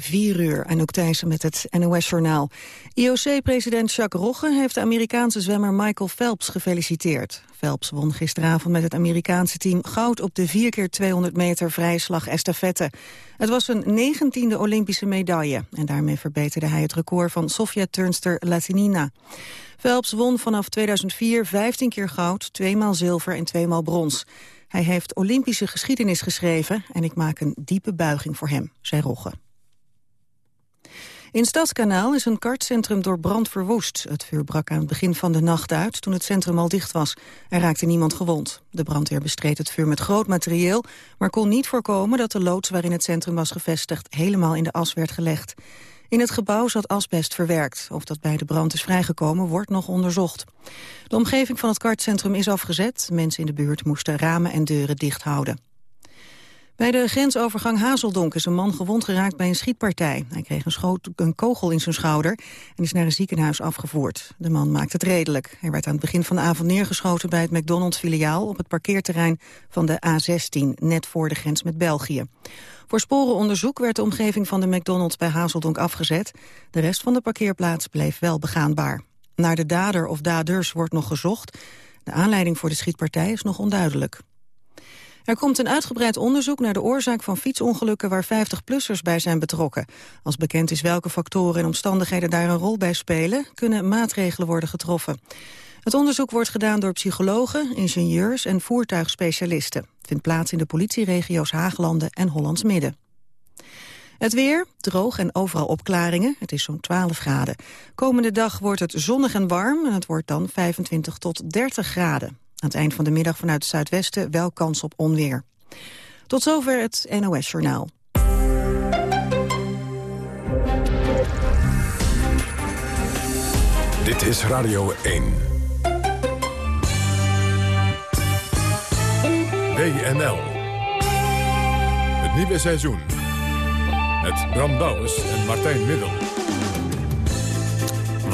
4 uur, en ook Thijssen met het NOS-journaal. IOC-president Jacques Rogge heeft de Amerikaanse zwemmer Michael Phelps gefeliciteerd. Phelps won gisteravond met het Amerikaanse team goud op de 4 keer 200 meter vrije slag estafette. Het was een negentiende Olympische medaille en daarmee verbeterde hij het record van Sofia-turnster Latinina. Phelps won vanaf 2004 15 keer goud, tweemaal zilver en tweemaal brons. Hij heeft Olympische geschiedenis geschreven en ik maak een diepe buiging voor hem, zei Rogge. In Stadskanaal is een kartcentrum door brand verwoest. Het vuur brak aan het begin van de nacht uit toen het centrum al dicht was. Er raakte niemand gewond. De brandweer bestreed het vuur met groot materieel... maar kon niet voorkomen dat de loods waarin het centrum was gevestigd... helemaal in de as werd gelegd. In het gebouw zat asbest verwerkt. Of dat bij de brand is vrijgekomen, wordt nog onderzocht. De omgeving van het kartcentrum is afgezet. Mensen in de buurt moesten ramen en deuren dicht houden. Bij de grensovergang Hazeldonk is een man gewond geraakt bij een schietpartij. Hij kreeg een, kogel in zijn schouder en is naar een ziekenhuis afgevoerd. De man maakt het redelijk. Hij werd aan het begin van de avond neergeschoten bij het McDonald's-filiaal... op het parkeerterrein van de A16, net voor de grens met België. Voor sporenonderzoek werd de omgeving van de McDonald's bij Hazeldonk afgezet. De rest van de parkeerplaats bleef wel begaanbaar. Naar de dader of daders wordt nog gezocht. De aanleiding voor de schietpartij is nog onduidelijk. Er komt een uitgebreid onderzoek naar de oorzaak van fietsongelukken waar 50-plussers bij zijn betrokken. Als bekend is welke factoren en omstandigheden daar een rol bij spelen, kunnen maatregelen worden getroffen. Het onderzoek wordt gedaan door psychologen, ingenieurs en voertuigspecialisten. Het vindt plaats in de politieregio's Haaglanden en Hollands Midden. Het weer, droog en overal opklaringen. Het is zo'n 12 graden. Komende dag wordt het zonnig en warm en het wordt dan 25 tot 30 graden. Aan het eind van de middag vanuit het zuidwesten wel kans op onweer. Tot zover het NOS-journaal. Dit is Radio 1. WNL. Het nieuwe seizoen. Met Bram Bouwers en Martijn Middel.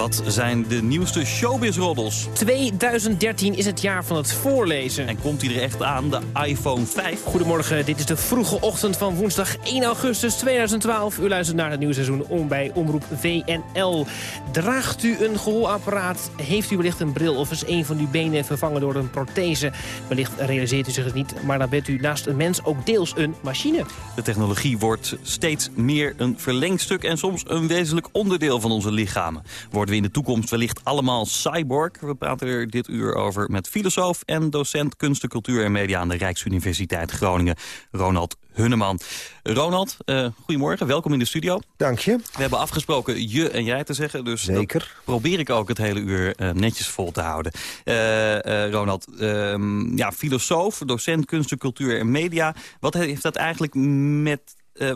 Wat zijn de nieuwste showbiz-roddels? 2013 is het jaar van het voorlezen. En komt hij er echt aan, de iPhone 5? Goedemorgen, dit is de vroege ochtend van woensdag 1 augustus 2012. U luistert naar het nieuwe seizoen om bij Omroep VNL. Draagt u een gehoorapparaat? Heeft u wellicht een bril of is een van uw benen vervangen door een prothese? Wellicht realiseert u zich het niet, maar dan bent u naast een mens ook deels een machine. De technologie wordt steeds meer een verlengstuk en soms een wezenlijk onderdeel van onze lichamen. Worden we in de toekomst wellicht allemaal cyborg? We praten er dit uur over met filosoof en docent kunsten, cultuur en media aan de Rijksuniversiteit Groningen, Ronald Hunneman. Ronald, uh, goedemorgen, welkom in de studio. Dank je. We hebben afgesproken je en jij te zeggen, dus Zeker. probeer ik ook het hele uur uh, netjes vol te houden. Uh, Ronald, ehm, ja, filosoof, docent kunsten, cultuur en media. Wat heeft dat eigenlijk met...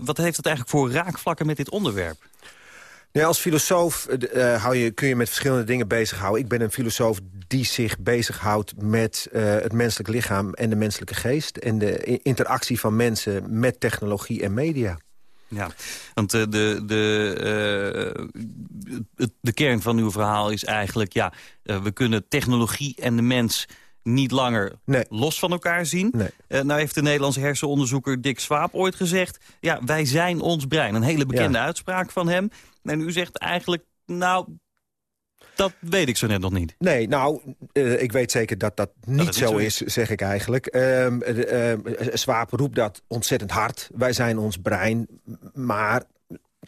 wat heeft dat eigenlijk voor raakvlakken met dit onderwerp? Nee, als filosoof uh, hou je, kun je met verschillende dingen bezighouden. Ik ben een filosoof die zich bezighoudt met uh, het menselijk lichaam en de menselijke geest... en de interactie van mensen met technologie en media. Ja, want de, de, de, de kern van uw verhaal is eigenlijk... ja, we kunnen technologie en de mens niet langer nee. los van elkaar zien. Nee. Uh, nou heeft de Nederlandse hersenonderzoeker Dick Swaap ooit gezegd... ja, wij zijn ons brein. Een hele bekende ja. uitspraak van hem. En u zegt eigenlijk, nou, dat weet ik zo net nog niet. Nee, nou, uh, ik weet zeker dat dat niet, dat zo is, zeg ik eigenlijk. Uh, uh, Swaap roept dat ontzettend hard. Wij zijn ons brein. Maar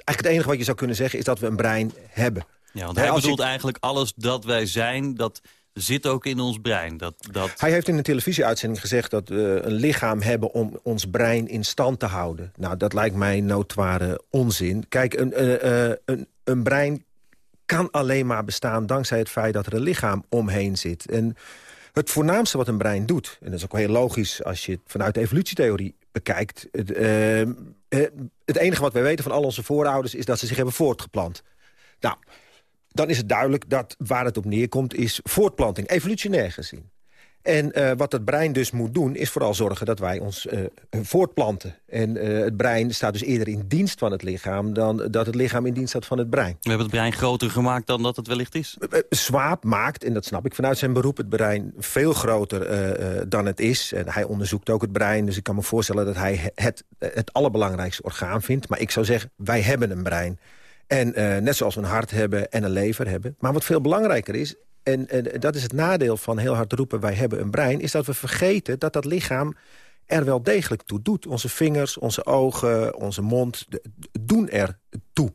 eigenlijk het enige wat je zou kunnen zeggen... is dat we een brein hebben. Ja, want hij bedoelt eigenlijk alles dat wij zijn... dat zit ook in ons brein. Dat, dat... Hij heeft in een televisieuitzending gezegd dat we een lichaam hebben om ons brein in stand te houden. Nou, dat lijkt mij notoire onzin. Kijk, een, uh, een, een brein kan alleen maar bestaan dankzij het feit dat er een lichaam omheen zit. En het voornaamste wat een brein doet, en dat is ook heel logisch als je het vanuit de evolutietheorie bekijkt... Het, uh, het enige wat wij weten van al onze voorouders is dat ze zich hebben voortgeplant. Nou, dan is het duidelijk dat waar het op neerkomt is voortplanting, evolutionair gezien. En uh, wat het brein dus moet doen, is vooral zorgen dat wij ons uh, voortplanten. En uh, het brein staat dus eerder in dienst van het lichaam... dan dat het lichaam in dienst staat van het brein. We hebben het brein groter gemaakt dan dat het wellicht is. Swaap maakt, en dat snap ik vanuit zijn beroep... het brein veel groter dan het is. En hij onderzoekt ook het brein, dus ik kan me voorstellen... dat hij het, het allerbelangrijkste orgaan vindt. Maar ik zou zeggen, wij hebben een brein... En uh, net zoals we een hart hebben en een lever hebben. Maar wat veel belangrijker is, en, en, dat is het nadeel van heel hard roepen... wij hebben een brein, is dat we vergeten dat dat lichaam er wel degelijk toe doet. Onze vingers, onze ogen, onze mond doen er toe.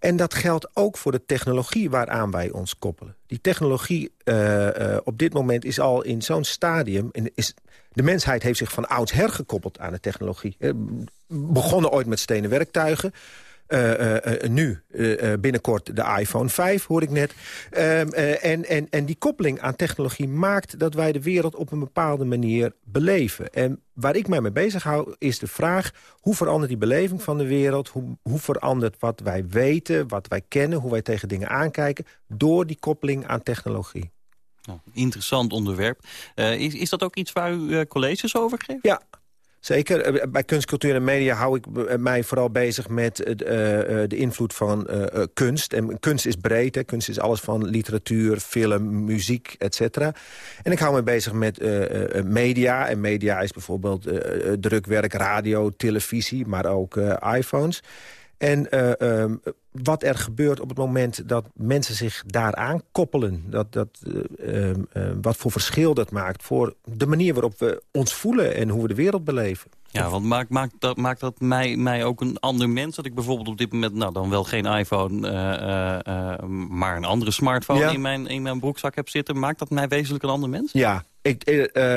En dat geldt ook voor de technologie waaraan wij ons koppelen. Die technologie uh, uh, op dit moment is al in zo'n stadium... Is, de mensheid heeft zich van oudsher gekoppeld aan de technologie. Begonnen ooit met stenen werktuigen... Uh, uh, nu binnenkort de iPhone 5, hoor ik net. Ehm, en, en, en die koppeling aan technologie maakt dat wij de wereld op een bepaalde manier beleven. En waar ik mij mee bezig hou is de vraag... hoe verandert die beleving van de wereld? Hoe, hoe verandert wat wij weten, wat wij kennen... hoe wij tegen dingen aankijken... door die koppeling aan technologie? Nou, interessant onderwerp. is, is dat ook iets waar u colleges over geeft? Ja, Zeker. Eh, bij kunst, cultuur en media hou ik eh, mij vooral bezig met uh, de invloed van kunst. En kunst is breed. Hè. Kunst is alles van literatuur, film, muziek, et cetera. En ik hou me bezig met media. En media is bijvoorbeeld drukwerk, radio, televisie, maar ook iPhones. En uh, um, wat er gebeurt op het moment dat mensen zich daaraan koppelen... Dat, dat, uh, uh, wat voor verschil dat maakt voor de manier waarop we ons voelen... en hoe we de wereld beleven. Ja, want maakt, maakt dat, maakt dat mij, mij ook een ander mens? Dat ik bijvoorbeeld op dit moment, nou dan wel geen iPhone... maar een andere smartphone in, mijn, in mijn broekzak heb zitten... maakt dat mij wezenlijk een ander mens? Ja, ik,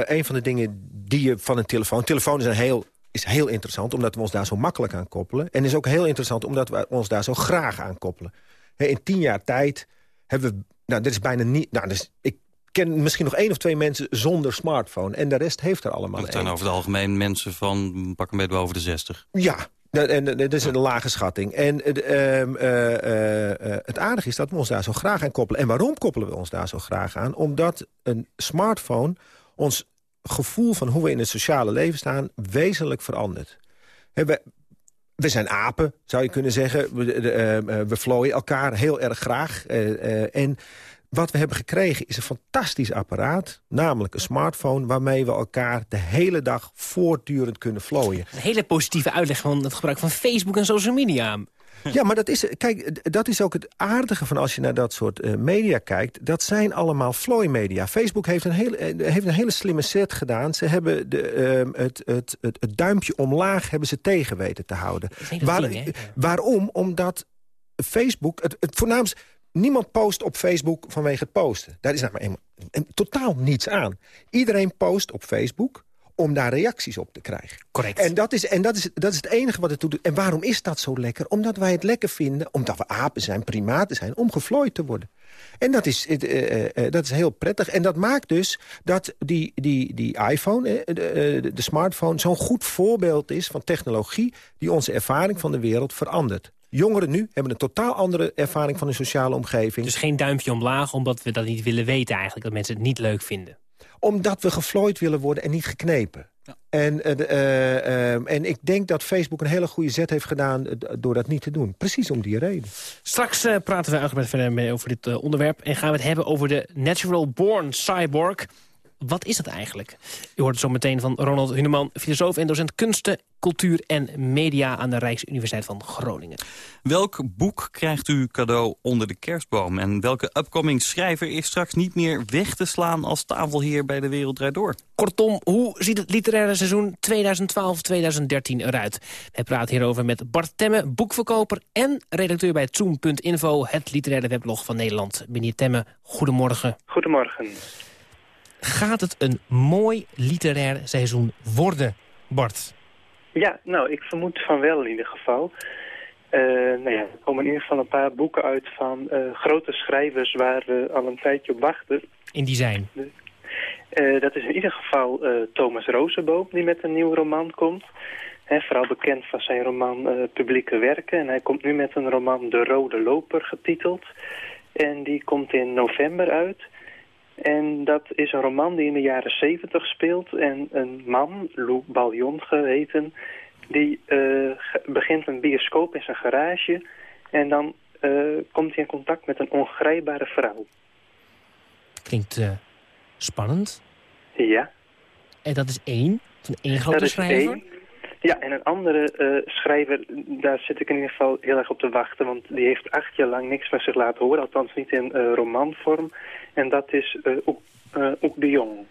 een van de dingen die je van een telefoon... telefoon is een heel is heel interessant, omdat we ons daar zo makkelijk aan koppelen. En is ook heel interessant, omdat we ons daar zo graag aan koppelen. in tien jaar tijd hebben we... Nou, dit is bijna niet... Nou, dus ik ken misschien nog één of twee mensen zonder smartphone. En de rest heeft er allemaal Dat zijn over het algemeen mensen van pak een beetje boven de 60. Ja, en dat is een lage schatting. En uh, uh, het aardige is dat we ons daar zo graag aan koppelen. En waarom koppelen we ons daar zo graag aan? Omdat een smartphone ons gevoel van hoe we in het sociale leven staan wezenlijk verandert. we, we zijn apen, zou je kunnen zeggen. We, uh, we vlooien elkaar heel erg graag. Uh, en wat we hebben gekregen is een fantastisch apparaat. Namelijk een smartphone waarmee we elkaar de hele dag voortdurend kunnen vlooien. Een hele positieve uitleg van het gebruik van Facebook en social media. Ja, maar dat is, kijk, dat is ook het aardige van als je naar dat soort uh, media kijkt. Dat zijn allemaal media. Facebook heeft een, hele, eh, heeft een hele slimme set gedaan. Ze hebben de, uh, het, het, het, het, duimpje omlaag hebben ze tegen weten te houden. Waar, ding, waarom? Omdat Facebook, het, het. Niemand post op Facebook vanwege het posten. Daar is namelijk helemaal, totaal niets aan. Iedereen post op Facebook om daar reacties op te krijgen. Correct. En dat is, en dat is, dat is het enige wat het doet. En waarom is dat zo lekker? Omdat wij het lekker vinden, omdat we apen zijn, primaten zijn... om geflooid te worden. En dat is, uh, uh, dat is heel prettig. En dat maakt dus dat die, die, die iPhone, de, de, de smartphone... zo'n goed voorbeeld is van technologie... die onze ervaring van de wereld verandert. Jongeren nu hebben een totaal andere ervaring van hun sociale omgeving. Dus geen duimpje omlaag, omdat we dat niet willen weten eigenlijk. Dat mensen het niet leuk vinden omdat we geflooid willen worden en niet geknepen. Ja. En, uh, uh, en ik denk dat Facebook een hele goede zet heeft gedaan door dat niet te doen. Precies om die reden. Straks praten we uitgebreid verder over dit onderwerp. En gaan we het hebben over de Natural Born Cyborg. Wat is dat eigenlijk? U hoort het zo meteen van Ronald Huneman, filosoof en docent kunsten, cultuur en media aan de Rijksuniversiteit van Groningen. Welk boek krijgt u cadeau onder de kerstboom? En welke upcoming schrijver is straks niet meer weg te slaan als tafelheer bij de Wereld Draait Door? Kortom, hoe ziet het literaire seizoen 2012-2013 eruit? Wij praten hierover met Bart Temme, boekverkoper en redacteur bij Zoom.info, het literaire weblog van Nederland. Meneer Temme, goedemorgen. Goedemorgen. Gaat het een mooi literair seizoen worden, Bart? Ja, nou, ik vermoed van wel in ieder geval. Uh, nou ja, er komen in ieder geval een paar boeken uit van uh, grote schrijvers waar we al een tijdje op wachten. In die zijn? Uh, dat is in ieder geval Thomas Rozenboom die met een nieuw roman komt. He, vooral bekend van zijn roman Publieke Werken. En hij komt nu met een roman De Rode Loper getiteld. En die komt in november uit. En dat is een roman die in de jaren zeventig speelt. En een man, Lou Ballion geheten, die uh, begint een bioscoop in zijn garage. En dan uh, komt hij in contact met een ongrijpbare vrouw. Klinkt uh, spannend. Ja. En dat is één? Van één grote dat schrijver? Één. Ja, en een andere uh, schrijver, daar zit ik in ieder geval heel erg op te wachten. Want die heeft acht jaar lang niks van zich laten horen. Althans niet in uh, romanvorm. En dat is uh, Oek, Oek de Jong.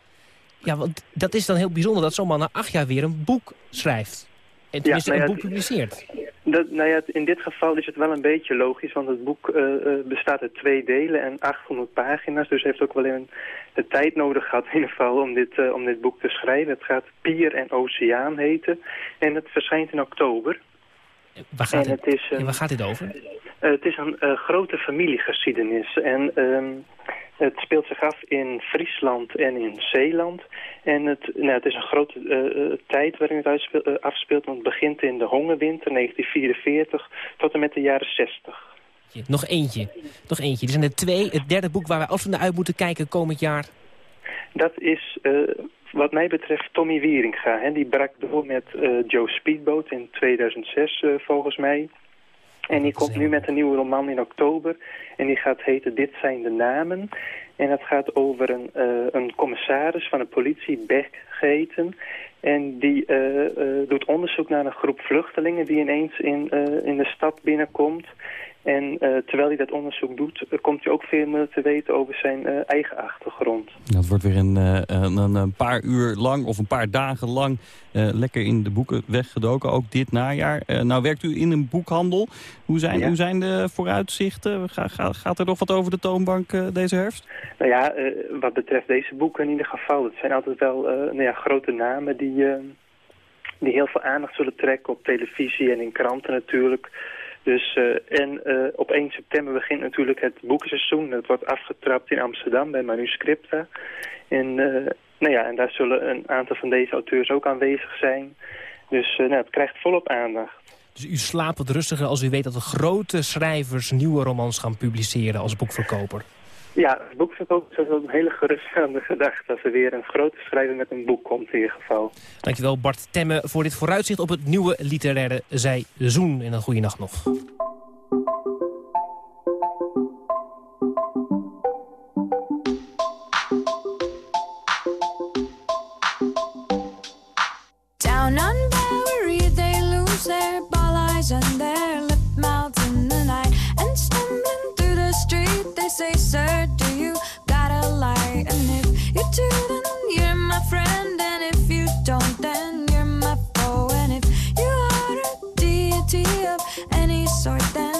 Ja, want dat is dan heel bijzonder dat zo'n man na acht jaar weer een boek schrijft. En tenminste ja, nou een boek publiceert. Dat, nou ja, in dit geval is het wel een beetje logisch, want het boek uh, bestaat uit twee delen en 800 pagina's. Dus heeft ook wel even de tijd nodig gehad in ieder geval om dit, uh, om dit boek te schrijven. Het gaat Pier en Oceaan heten en het verschijnt in oktober. Waar gaat, en het, is, ja, waar gaat dit over? het is een grote familiegeschiedenis en... het speelt zich af in Friesland en in Zeeland. En het, nou, het is een grote uh, tijd waarin het uh, afspeelt. Want het begint in de hongerwinter 1944 tot en met de jaren 60. Nog eentje. Nog eentje. Er zijn er twee. Het derde boek waar wij af en toe uit moeten kijken komend jaar. Dat is wat mij betreft Tommy Wieringa. Hè. Die brak door met Joe Speedboat in 2006 volgens mij. En die komt nu met een nieuwe roman in oktober. En die gaat heten Dit zijn de namen. En het gaat over een, uh, een commissaris van de politie, Beck geheten. En die uh, uh, doet onderzoek naar een groep vluchtelingen die ineens in, in de stad binnenkomt. En terwijl hij dat onderzoek doet, komt hij ook veel meer te weten over zijn eigen achtergrond. Dat wordt weer een, een, een, paar uur lang of een paar dagen lang lekker in de boeken weggedoken, ook dit najaar. nou werkt u in een boekhandel. Hoe zijn, Ja. hoe zijn de vooruitzichten? Ga, ga- gaat er nog wat over de toonbank deze herfst? Nou ja, eh, wat betreft deze boeken in ieder geval, het zijn altijd wel eh, nou ja, grote namen die, eh, die heel veel aandacht zullen trekken op televisie en in kranten natuurlijk. Dus, eh, en eh, op 1 september begint natuurlijk het boekenseizoen. Dat wordt afgetrapt in Amsterdam bij Manuscripta. En, eh, nou ja, en daar zullen een aantal van deze auteurs ook aanwezig zijn. Dus nou, het krijgt volop aandacht. Dus u slaapt wat rustiger als u weet dat de grote schrijvers nieuwe romans gaan publiceren als boekverkoper. Ja, het boekverkoop is wel een hele geruststellende gedachte... als er weer een grote schrijver met een boek komt in ieder geval. Dankjewel Bart Temme voor dit vooruitzicht op het nieuwe literaire seizoen. En een goede nacht nog. Say, Sir, do you got a light? And if you do, then you're my friend. And if you don't, then you're my foe. And if you are a deity of any sort, then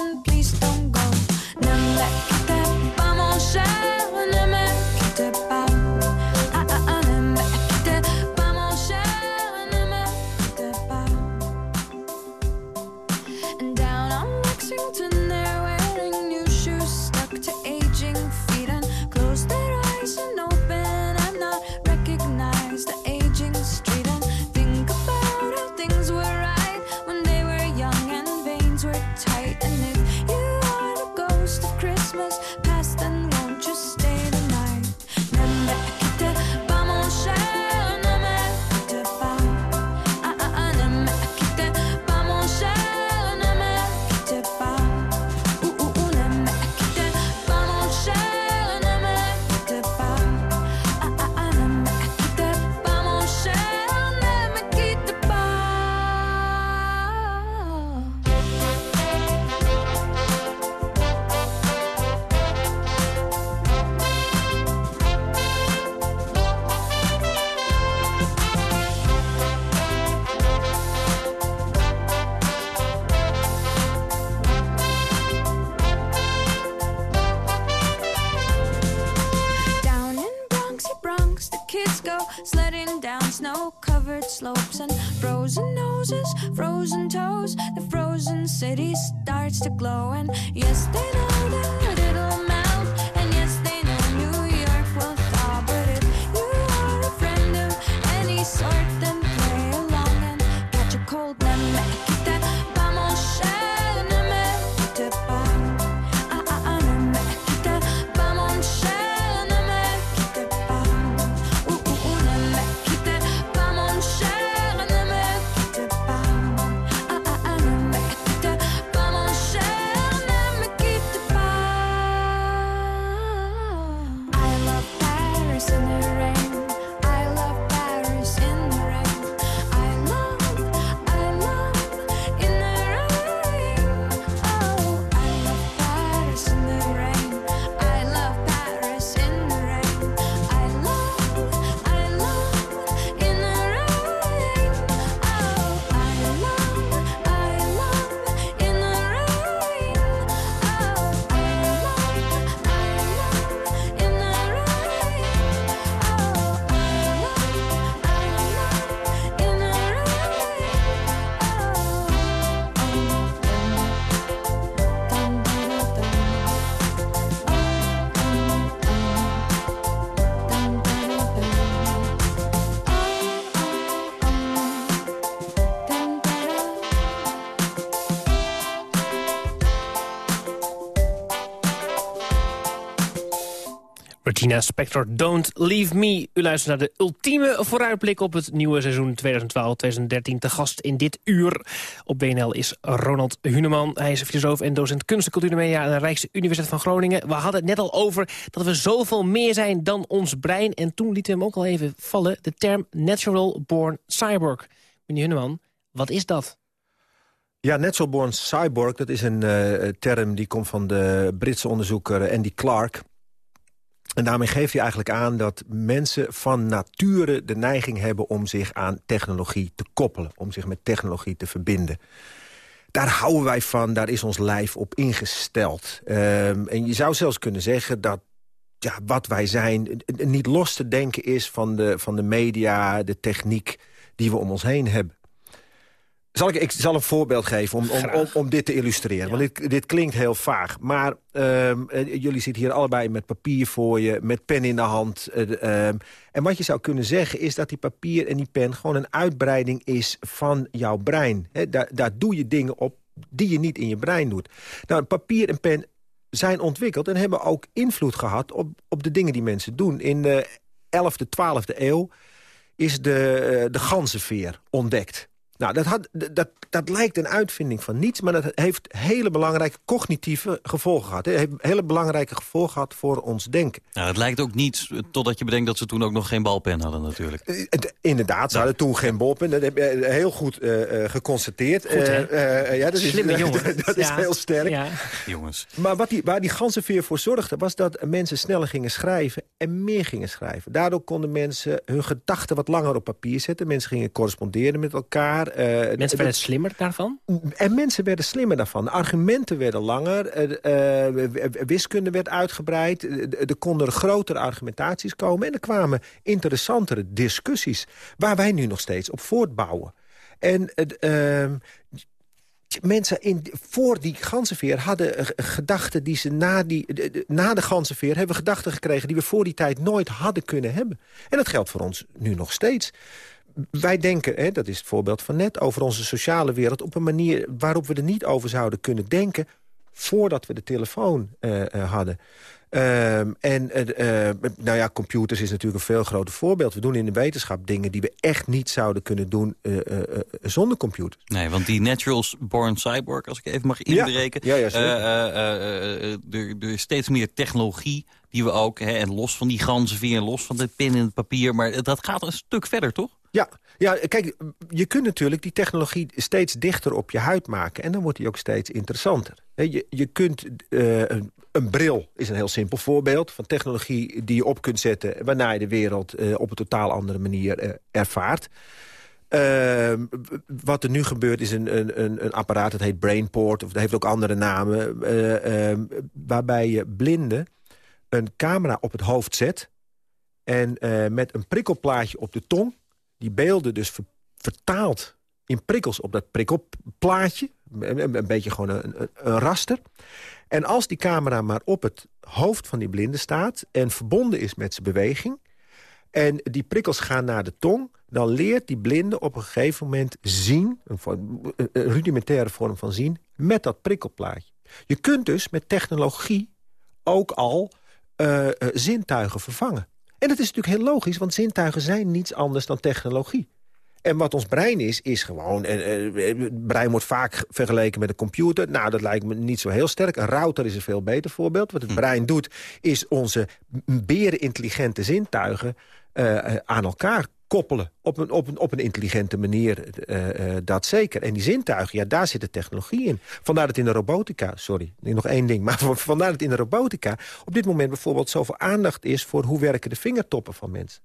Regina Spector, Don't Leave Me. U luistert naar de ultieme vooruitblik op het nieuwe seizoen 2012-2013. Te gast in dit uur op BNL is Ronald Huneman. Hij is filosoof en docent kunst en cultuurmedia aan de Rijksuniversiteit van Groningen. We hadden het net al over dat we zoveel meer zijn dan ons brein. En toen lieten we hem ook al even vallen, de term natural born cyborg. Meneer Huneman, wat is dat? Ja, natural born cyborg, dat is een eh, term die komt van de Britse onderzoeker Andy Clark. En daarmee geeft hij eigenlijk aan dat mensen van nature de neiging hebben... om zich aan technologie te koppelen, om zich met technologie te verbinden. Daar houden wij van, daar is ons lijf op ingesteld. Ehm, en je zou zelfs kunnen zeggen dat ja, wat wij zijn... niet los te denken is van de, van de media, de techniek die we om ons heen hebben. Zal ik, ik zal een voorbeeld geven om, om, om, om dit te illustreren. Want dit, dit klinkt heel vaag. Maar ehm, eh, jullie zitten hier allebei met papier voor je, met pen in de hand. eh, ehm, en wat je zou kunnen zeggen is dat die papier en die pen... gewoon een uitbreiding is van jouw brein. Daar doe je dingen op die je niet in je brein doet. Nou, papier en pen zijn ontwikkeld en hebben ook invloed gehad... op, op de dingen die mensen doen. In de 11e, 12e eeuw is de, eh, de ganzenveer ontdekt. Nou, dat, had, dat, dat lijkt een uitvinding van niets... maar dat heeft hele belangrijke cognitieve gevolgen gehad. Het heeft hele belangrijke gevolgen gehad voor ons denken. Nou, het lijkt ook niet, totdat je bedenkt dat ze toen ook nog geen balpen hadden natuurlijk. Eh, Inderdaad, ze hadden toen geen bolpen. Dat heb je eh, heel goed eh, eh, geconstateerd. Goed, hè? Eh, eh, ja, dat Slimme is, jongen. dat is Ja. heel sterk. Ja. Jongens. Maar wat die, waar die ganzenveer voor zorgde... was dat mensen sneller gingen schrijven en meer gingen schrijven. Daardoor konden mensen hun gedachten wat langer op papier zetten. Mensen gingen corresponderen met elkaar. Eh, Mensen werden slimmer daarvan? en mensen werden slimmer daarvan. De argumenten werden langer. eh, eh, wiskunde werd uitgebreid. Er konden grotere argumentaties komen. En er kwamen interessantere discussies. Waar wij nu nog steeds op voortbouwen. En het, ehm, mensen in, voor die ganzenveer hadden eh, gedachten die ze na, die, de- na de ganzenveer hebben gedachten gekregen die we voor die tijd nooit hadden kunnen hebben. En dat geldt voor ons nu nog steeds. Wij denken, hè, dat is het voorbeeld van net, over onze sociale wereld... op een manier waarop we er niet over zouden kunnen denken... voordat we de telefoon eh, eh, hadden. Ehm, en eh, eh, nou ja, computers is natuurlijk een veel groter voorbeeld. We doen in de wetenschap dingen die we echt niet zouden kunnen doen eh, zonder computers. Nee, want die natural born cyborg, als ik even mag inbreken... Ja, ja, er, er is steeds meer technologie die we ook... Hè, en los van die ganzenveer, los van de pen in het papier... maar dat gaat een stuk verder, toch? Ja, ja, kijk, je kunt natuurlijk die technologie steeds dichter op je huid maken. En dan wordt die ook steeds interessanter. Je, je kunt, eh, een, een bril is een heel simpel voorbeeld van technologie die je op kunt zetten... waarna je de wereld eh, op een totaal andere manier eh, ervaart. Ehm, wat er nu gebeurt is een, een, een, apparaat, dat heet Brainport... of dat heeft ook andere namen... eh, ehm, waarbij je blinden een camera op het hoofd zet... en met een prikkelplaatje op de tong die beelden dus ver- vertaald in prikkels op dat prikkelplaatje. Een, beetje gewoon een, raster. En als die camera maar op het hoofd van die blinde staat... en verbonden is met zijn beweging... en die prikkels gaan naar de tong... dan leert die blinde op een gegeven moment zien... een rudimentaire vorm van zien... met dat prikkelplaatje. Je kunt dus met technologie ook al eh, eh, zintuigen vervangen. En dat is natuurlijk heel logisch, want zintuigen zijn niets anders dan technologie. En wat ons brein is, is gewoon... eh, eh, het brein wordt vaak vergeleken met een computer. Nou, dat lijkt me niet zo heel sterk. Een router is een veel beter voorbeeld. Wat het brein doet, is onze berenintelligente zintuigen... eh, eh, aan elkaar koppelen. Op een, op een, op een intelligente manier, eh, eh, dat zeker. En die zintuigen, ja, daar zit de technologie in. Vandaar dat in de robotica, sorry, nog één ding... maar vandaar dat in de robotica op dit moment bijvoorbeeld zoveel aandacht is... voor hoe werken de vingertoppen van mensen.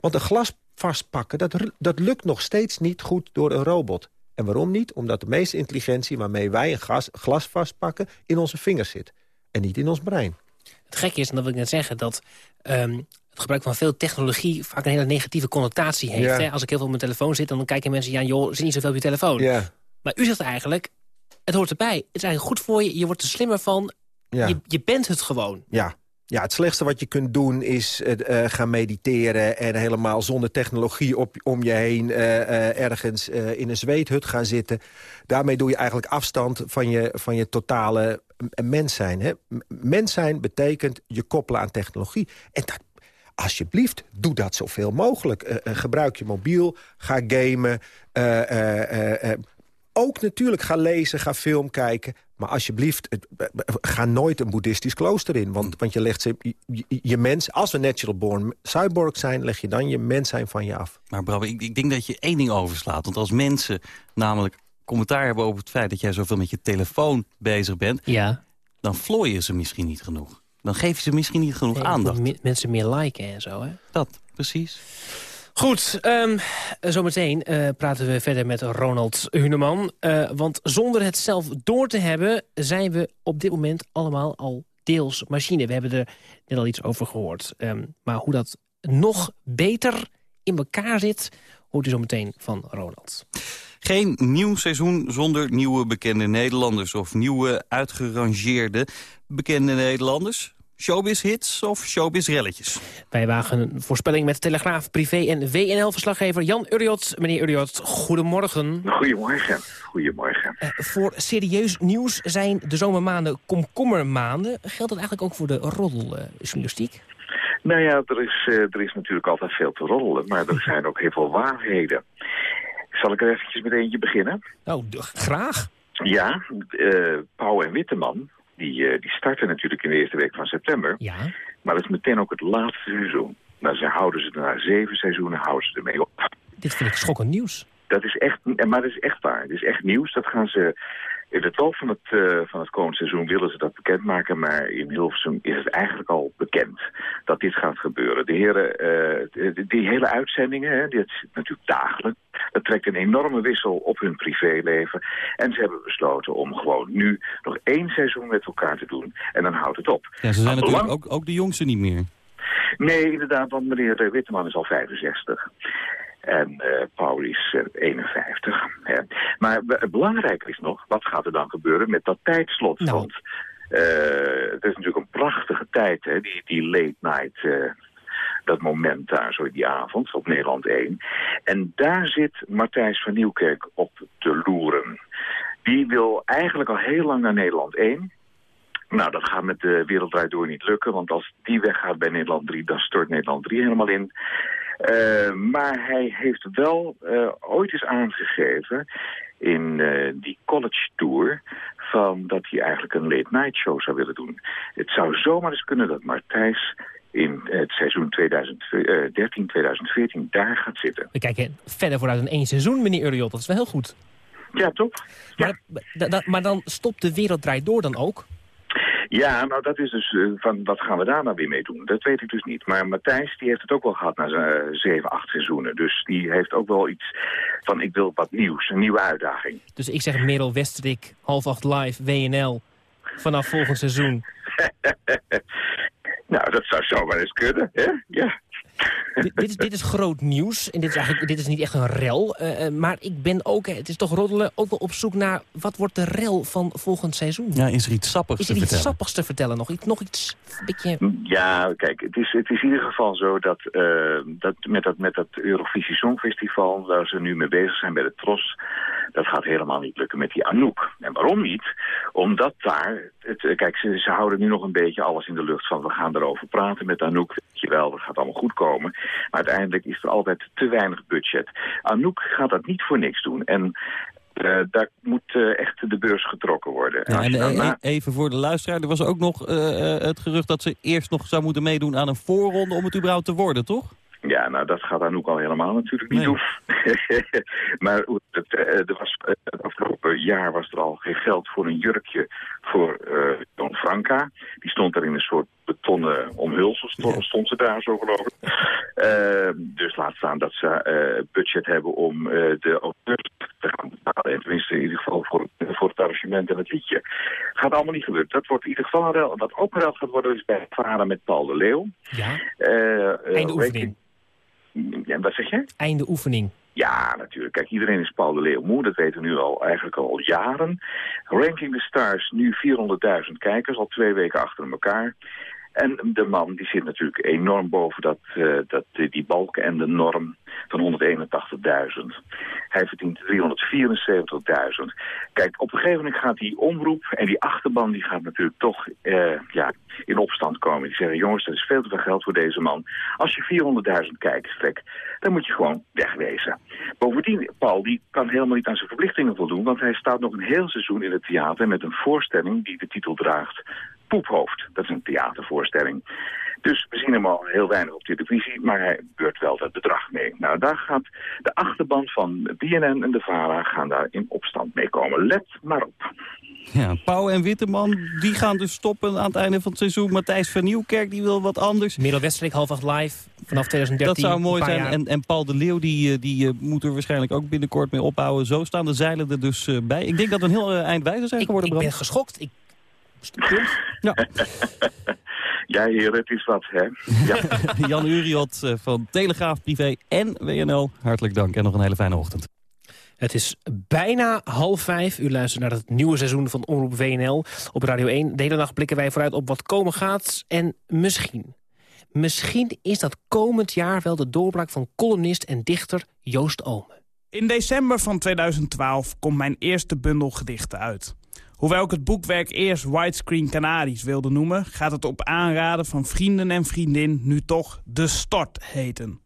Want een glas vastpakken, dat, dat lukt nog steeds niet goed door een robot. En waarom niet? Omdat de meeste intelligentie waarmee wij een gas, glas vastpakken... in onze vingers zit. En niet in ons brein. Het gekke is, en dat wil ik net zeggen, dat ehm, het gebruik van veel technologie vaak een hele negatieve connotatie heeft. Ja. Hè? Als ik heel veel op mijn telefoon zit, dan kijken mensen, ja joh, zit niet zoveel op je telefoon. Ja, Maar u zegt eigenlijk, het hoort erbij. Het is eigenlijk goed voor je, je wordt er slimmer van, ja, je, je bent het gewoon. ja. Ja, het slechtste wat je kunt doen is eh, eh, gaan mediteren... en helemaal zonder technologie op, om je heen eh, ergens in een zweethut gaan zitten. Daarmee doe je eigenlijk afstand van je, van je totale mens zijn. Hè? Mens zijn betekent je koppelen aan technologie. En dat, alsjeblieft, doe dat zoveel mogelijk. Eh, eh, gebruik je mobiel, ga gamen... eh, eh, eh, eh, ook natuurlijk ga lezen, ga film kijken. Maar alsjeblieft, het- ga nooit een boeddhistisch klooster in. Want, want je legt je- je mens, als we natural born cyborg zijn... leg je dan je mens zijn van je af. Maar Bram, ik, ik denk dat je één ding overslaat. Want als mensen namelijk commentaar hebben over het feit... dat jij zoveel met je telefoon bezig bent... Ja. dan vlooien ze misschien niet genoeg. Dan geef je ze misschien niet genoeg aandacht. Me- Mensen meer liken en zo, hè? Dat, precies. Goed, ehm, zometeen eh, praten we verder met Ronald Huneman. Eh, want zonder het zelf door te hebben... zijn we op dit moment allemaal al deels machine. We hebben er net al iets over gehoord. Ehm, maar hoe dat nog beter in elkaar zit... hoort u zometeen van Ronald. Geen nieuw seizoen zonder nieuwe bekende Nederlanders... of nieuwe uitgerangeerde bekende Nederlanders. Showbiz-hits of showbiz-relletjes? Wij wagen een voorspelling met Telegraaf, Privé en WNL-verslaggever Jan Uriot. Meneer Uriot, goedemorgen. Goedemorgen. Goedemorgen. Eh, voor serieus nieuws zijn de zomermaanden komkommermaanden. Geldt dat eigenlijk ook voor de roddeljournalistiek? Nou ja, er is, eh, er is natuurlijk altijd veel te roddelen, maar er zijn ook heel veel waarheden. Zal ik er eventjes met eentje beginnen? oh, d- graag. Ja, eh Pauw en Witteman, die, eh, die starten natuurlijk in de eerste week van september. Ja. Maar dat is meteen ook het laatste seizoen. Nou, ze houden ze na zeven seizoenen houden ze ermee op. Dit vind ik schokkend nieuws. Dat is echt, maar dat is echt waar. Het is echt nieuws. Dat gaan ze in het loop van het, eh, van het komend seizoen willen ze dat bekendmaken. Maar in Hilversum is het eigenlijk al bekend dat dit gaat gebeuren. De heren, eh, die, die hele uitzendingen, hè, dit natuurlijk dagelijks. Dat trekt een enorme wissel op hun privéleven. En ze hebben besloten om gewoon nu nog één seizoen met elkaar te doen. En dan houdt het op. Ja, ze zijn natuurlijk ook, ook de jongste niet meer. Nee, inderdaad, want meneer Witteman is al 65. En eh Paul is eh, 51. Hè. Maar be- het belangrijke is nog, wat gaat er dan gebeuren met dat tijdslot? Nou. Want eh, het is natuurlijk een prachtige tijd, hè, die, die late night... eh, dat moment daar, zo die avond, op Nederland 1. En daar zit Matthijs van Nieuwkerk op te loeren. Die wil eigenlijk al heel lang naar Nederland 1. Nou, dat gaat met de Wereld Door niet lukken, want als die weggaat bij Nederland 3, dan stort Nederland 3 helemaal in. Eh, maar hij heeft wel eh, ooit eens aangegeven in eh, die college tour van dat hij eigenlijk een late night show zou willen doen. Het zou zomaar eens kunnen dat Martijs in het seizoen 2013-2014 daar gaat zitten. We kijken verder vooruit dan één seizoen, meneer Uriot. Dat is wel heel goed. Ja, toch? Ja. Maar, maar dan stopt de wereld draait door dan ook? Ja, nou dat is dus eh, van wat gaan we daar nou weer mee doen? Dat weet ik dus niet. Maar Matthijs die heeft het ook wel gehad na zijn eh, zeven, acht seizoenen. Dus die heeft ook wel iets van ik wil wat nieuws, een nieuwe uitdaging. Dus ik zeg Merel Westerik, half acht live, WNL. Vanaf volgend seizoen. nou, dat zou zomaar eens kunnen, hè? Ja. Dit, dit, is, dit is groot nieuws. En dit is eigenlijk dit is niet echt een rel. eh, eh, maar ik ben ook, eh, het is toch roddelen, ook wel op zoek naar... wat wordt de rel van volgend seizoen? Ja, is er iets sappigs is te er iets vertellen? sappigs te vertellen nog? Iets, nog iets een beetje... Ja, kijk, het is, het is in ieder geval zo dat, dat, met dat met dat Eurovisie Songfestival, waar ze nu mee bezig zijn bij de Tros, dat gaat helemaal niet lukken met die Anouk. En waarom niet? Omdat daar, het, kijk, ze, ze houden nu nog een beetje alles in de lucht van we gaan erover praten met Anouk. Weet je wel, dat gaat allemaal goed komen. Maar uiteindelijk is er altijd te weinig budget. Anouk gaat dat niet voor niks doen. En eh, daar moet eh, echt de beurs getrokken worden. Ja, en eh, na- even voor de luisteraar, er was ook nog het gerucht dat ze eerst nog zou moeten meedoen aan een voorronde om het überhaupt te worden, toch? Ja, nou dat gaat Anouk al helemaal natuurlijk niet Nee. doen. maar het, er was, het afgelopen jaar was er al geen geld voor een jurkje voor Don Franca. Die stond er in een soort betonnen omhulsel, stond, stond ze daar zo geloof ik. Eh, dus laat staan dat ze eh, budget hebben om eh, de auteurs te gaan betalen. En tenminste in ieder geval voor, voor het arrangement en het liedje. gaat allemaal niet gebeuren. Dat wordt in ieder geval een rel. Wat ook een rel gaat worden is bij Varen met Paul de Leeuw. Ja, einde oefening. Ja, wat zeg je? Einde oefening. Ja, natuurlijk. Kijk, iedereen is Paul de Leeuw moe. Dat weten we nu al eigenlijk al jaren. Ranking the Stars, nu 400.000 kijkers, al twee weken achter elkaar. En de man die zit natuurlijk enorm boven dat, eh, dat, eh, die balken en de norm van 181.000. Hij verdient 374.000. Kijk, op een gegeven moment gaat die omroep en die achterban die gaat natuurlijk toch eh, ja, in opstand komen. Die zeggen, jongens, dat is veel te veel geld voor deze man. Als je 400.000 kijkers trekt, dan moet je gewoon wegwezen. Bovendien, Paul, die kan helemaal niet aan zijn verplichtingen voldoen, want hij staat nog een heel seizoen in het theater met een voorstelling die de titel draagt Poephoofd. Dat is een theatervoorstelling. Dus we zien hem al heel weinig op televisie, maar hij beurt wel dat bedrag mee. Nou, daar gaat de achterban van BNN en de VARA gaan daar in opstand mee komen. Let maar op. Ja, Pauw en Witteman, die gaan dus stoppen aan het einde van het seizoen. Matthijs van Nieuwkerk, die wil wat anders. Merel Westerink, half acht live, vanaf 2013. Dat zou mooi zijn. En, en Paul de Leeuw, die, eh, die eh, moet er waarschijnlijk ook binnenkort mee ophouden. Zo staan de zeilen er dus eh, bij. Ik denk dat we een heel eh, eind wijzer zijn ik, geworden, ik Bram. ben geschokt. Ik... Ja. Ja, heren, het is wat, hè? Ja. Jan Uriot eh, van Telegraaf Privé en WNL. Hartelijk dank en nog een hele fijne ochtend. Het is bijna half vijf. U luistert naar het nieuwe seizoen van Omroep WNL op Radio 1. De hele dag blikken wij vooruit op wat komen gaat. En misschien, misschien is dat komend jaar wel de doorbraak van columnist en dichter Joost Ome. In december van 2012 komt mijn eerste bundel gedichten uit. Hoewel ik het boekwerk eerst Widescreen Canaries wilde noemen... gaat het op aanraden van vrienden en vriendin nu toch De Stort heten.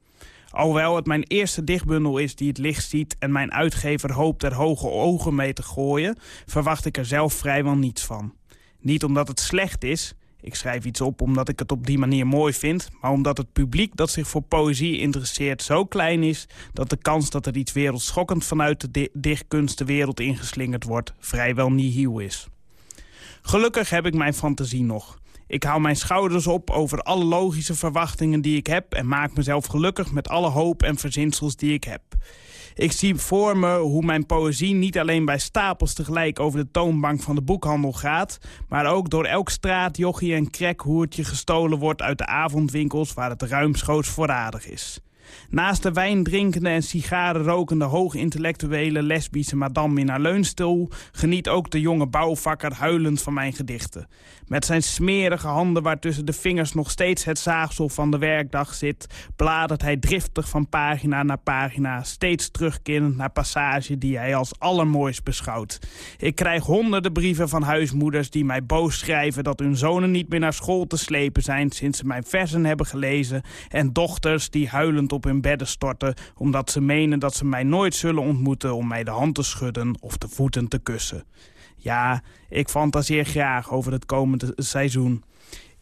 Alhoewel het mijn eerste dichtbundel is die het licht ziet... en mijn uitgever hoopt er hoge ogen mee te gooien... verwacht ik er zelf vrijwel niets van. Niet omdat het slecht is... Ik schrijf iets op omdat ik het op die manier mooi vind... maar omdat het publiek dat zich voor poëzie interesseert zo klein is... dat de kans dat er iets wereldschokkend vanuit de di dichtkunst de wereld ingeslingerd wordt... vrijwel nihil is. Gelukkig heb ik mijn fantasie nog. Ik hou mijn schouders op over alle logische verwachtingen die ik heb... en maak mezelf gelukkig met alle hoop en verzinsels die ik heb. Ik zie voor me hoe mijn poëzie niet alleen bij stapels tegelijk over de toonbank van de boekhandel gaat... maar ook door elk straat, jochie en krekhoertje gestolen wordt uit de avondwinkels waar het ruimschoots voorradig is. Naast de wijndrinkende en sigarenrokende hoogintellectuele lesbische madame in haar leunstoel... geniet ook de jonge bouwvakker huilend van mijn gedichten. Met zijn smerige handen waar tussen de vingers nog steeds het zaagsel van de werkdag zit... bladert hij driftig van pagina naar pagina... steeds terugkerend naar passage die hij als allermooist beschouwt. Ik krijg honderden brieven van huismoeders die mij boos schrijven... dat hun zonen niet meer naar school te slepen zijn sinds ze mijn versen hebben gelezen... en dochters die huilend op hun bedden storten... omdat ze menen dat ze mij nooit zullen ontmoeten om mij de hand te schudden of de voeten te kussen. Ja, ik fantaseer graag over het komende seizoen.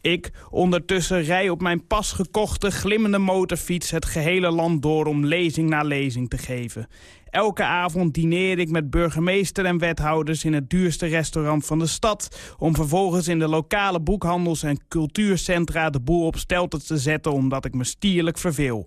Ik ondertussen rij op mijn pas gekochte glimmende motorfiets het gehele land door om lezing na lezing te geven. Elke avond dineer ik met burgemeester en wethouders in het duurste restaurant van de stad... om vervolgens in de lokale boekhandels en cultuurcentra de boel op stelten te zetten... omdat ik me stierlijk verveel.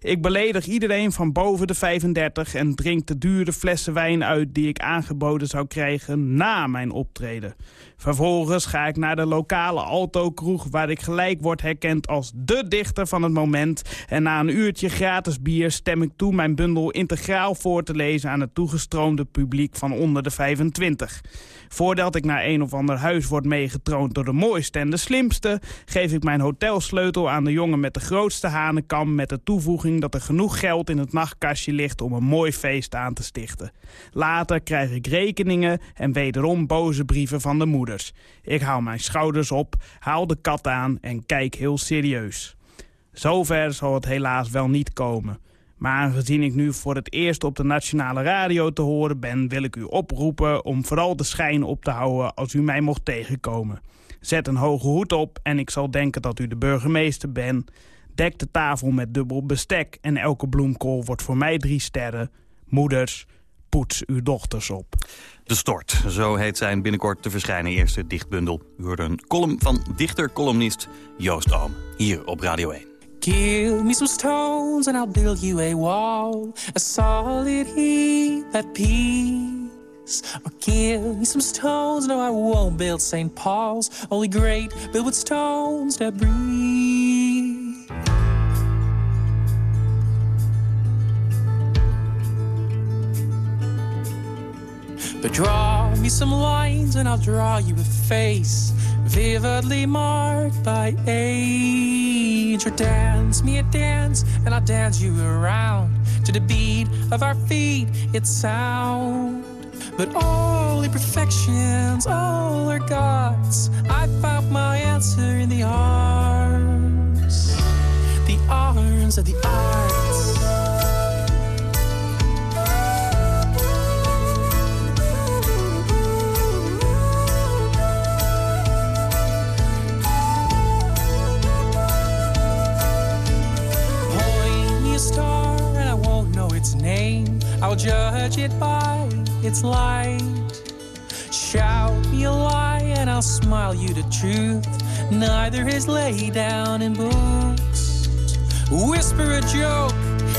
Ik beledig iedereen van boven de 35 en drink de dure flessen wijn uit... die ik aangeboden zou krijgen na mijn optreden. Vervolgens ga ik naar de lokale Alto-kroeg... waar ik gelijk word herkend als de dichter van het moment... en na een uurtje gratis bier stem ik toe mijn bundel integraal voor te lezen... aan het toegestroomde publiek van onder de 25. Voordat ik naar een of ander huis word meegetroond door de mooiste en de slimste... geef ik mijn hotelsleutel aan de jongen met de grootste hanenkam... met de toevoeging dat er genoeg geld in het nachtkastje ligt... om een mooi feest aan te stichten. Later krijg ik rekeningen en wederom boze brieven van de moeders. Ik hou mijn schouders op, haal de kat aan en kijk heel serieus. Zover zal het helaas wel niet komen. Maar aangezien ik nu voor het eerst op de nationale radio te horen ben... wil ik u oproepen om vooral de schijn op te houden als u mij mocht tegenkomen. Zet een hoge hoed op en ik zal denken dat u de burgemeester bent. Dek de tafel met dubbel bestek en elke bloemkool wordt voor mij drie sterren. Moeders, poets uw dochters op. De Stort, zo heet zijn binnenkort te verschijnen eerste dichtbundel. U een column van dichter-columnist Joost Oom, hier op Radio 1. Give me some stones and I'll build you a wall, a solid heap at peace. Or give me some stones, no, I won't build St. Paul's, only great, build with stones that breathe. But draw me some lines and I'll draw you a face, vividly marked by age. Or dance me a dance, and I'll dance you around to the beat of our feet. It's sound. But all imperfections, all are God's. I found my answer in the arms, the arms of the arts. Its name. I'll judge it by its light. Shout me a lie and I'll smile you the truth. Neither is laid down in books. Whisper a joke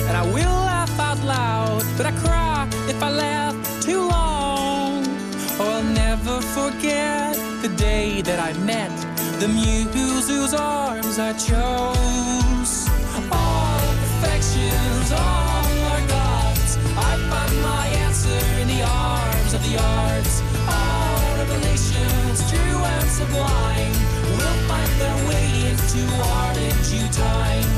and I will laugh out loud. But I cry if I laugh too long. Oh, I'll never forget the day that I met the muse whose arms I chose. All perfections, are find my answer in the arms of the arts. All revelations, true and sublime, will find their way into art in due time.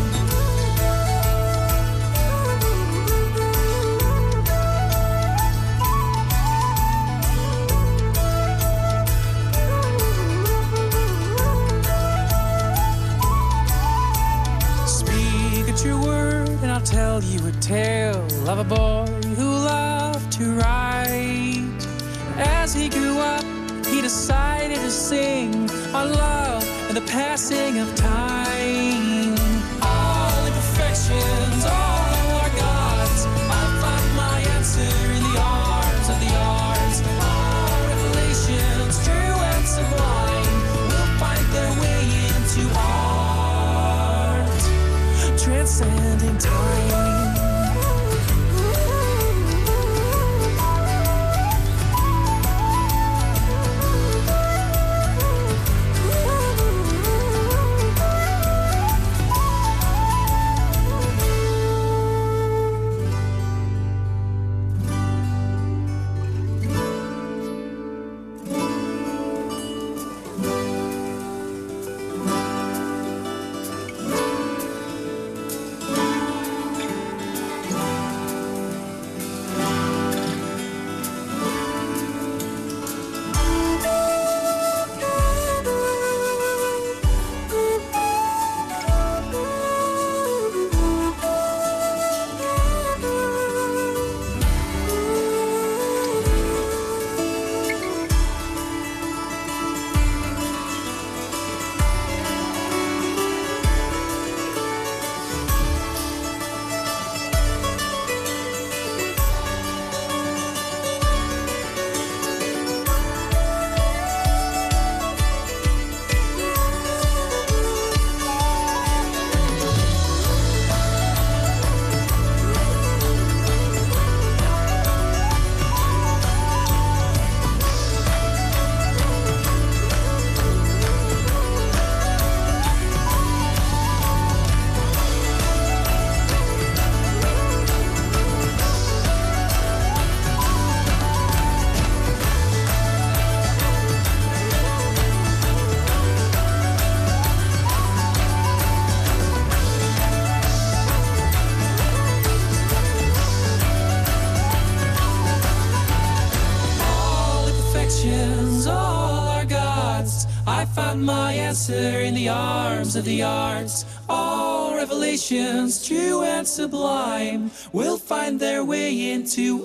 Of the arts. All revelations, true and sublime, will find their way into.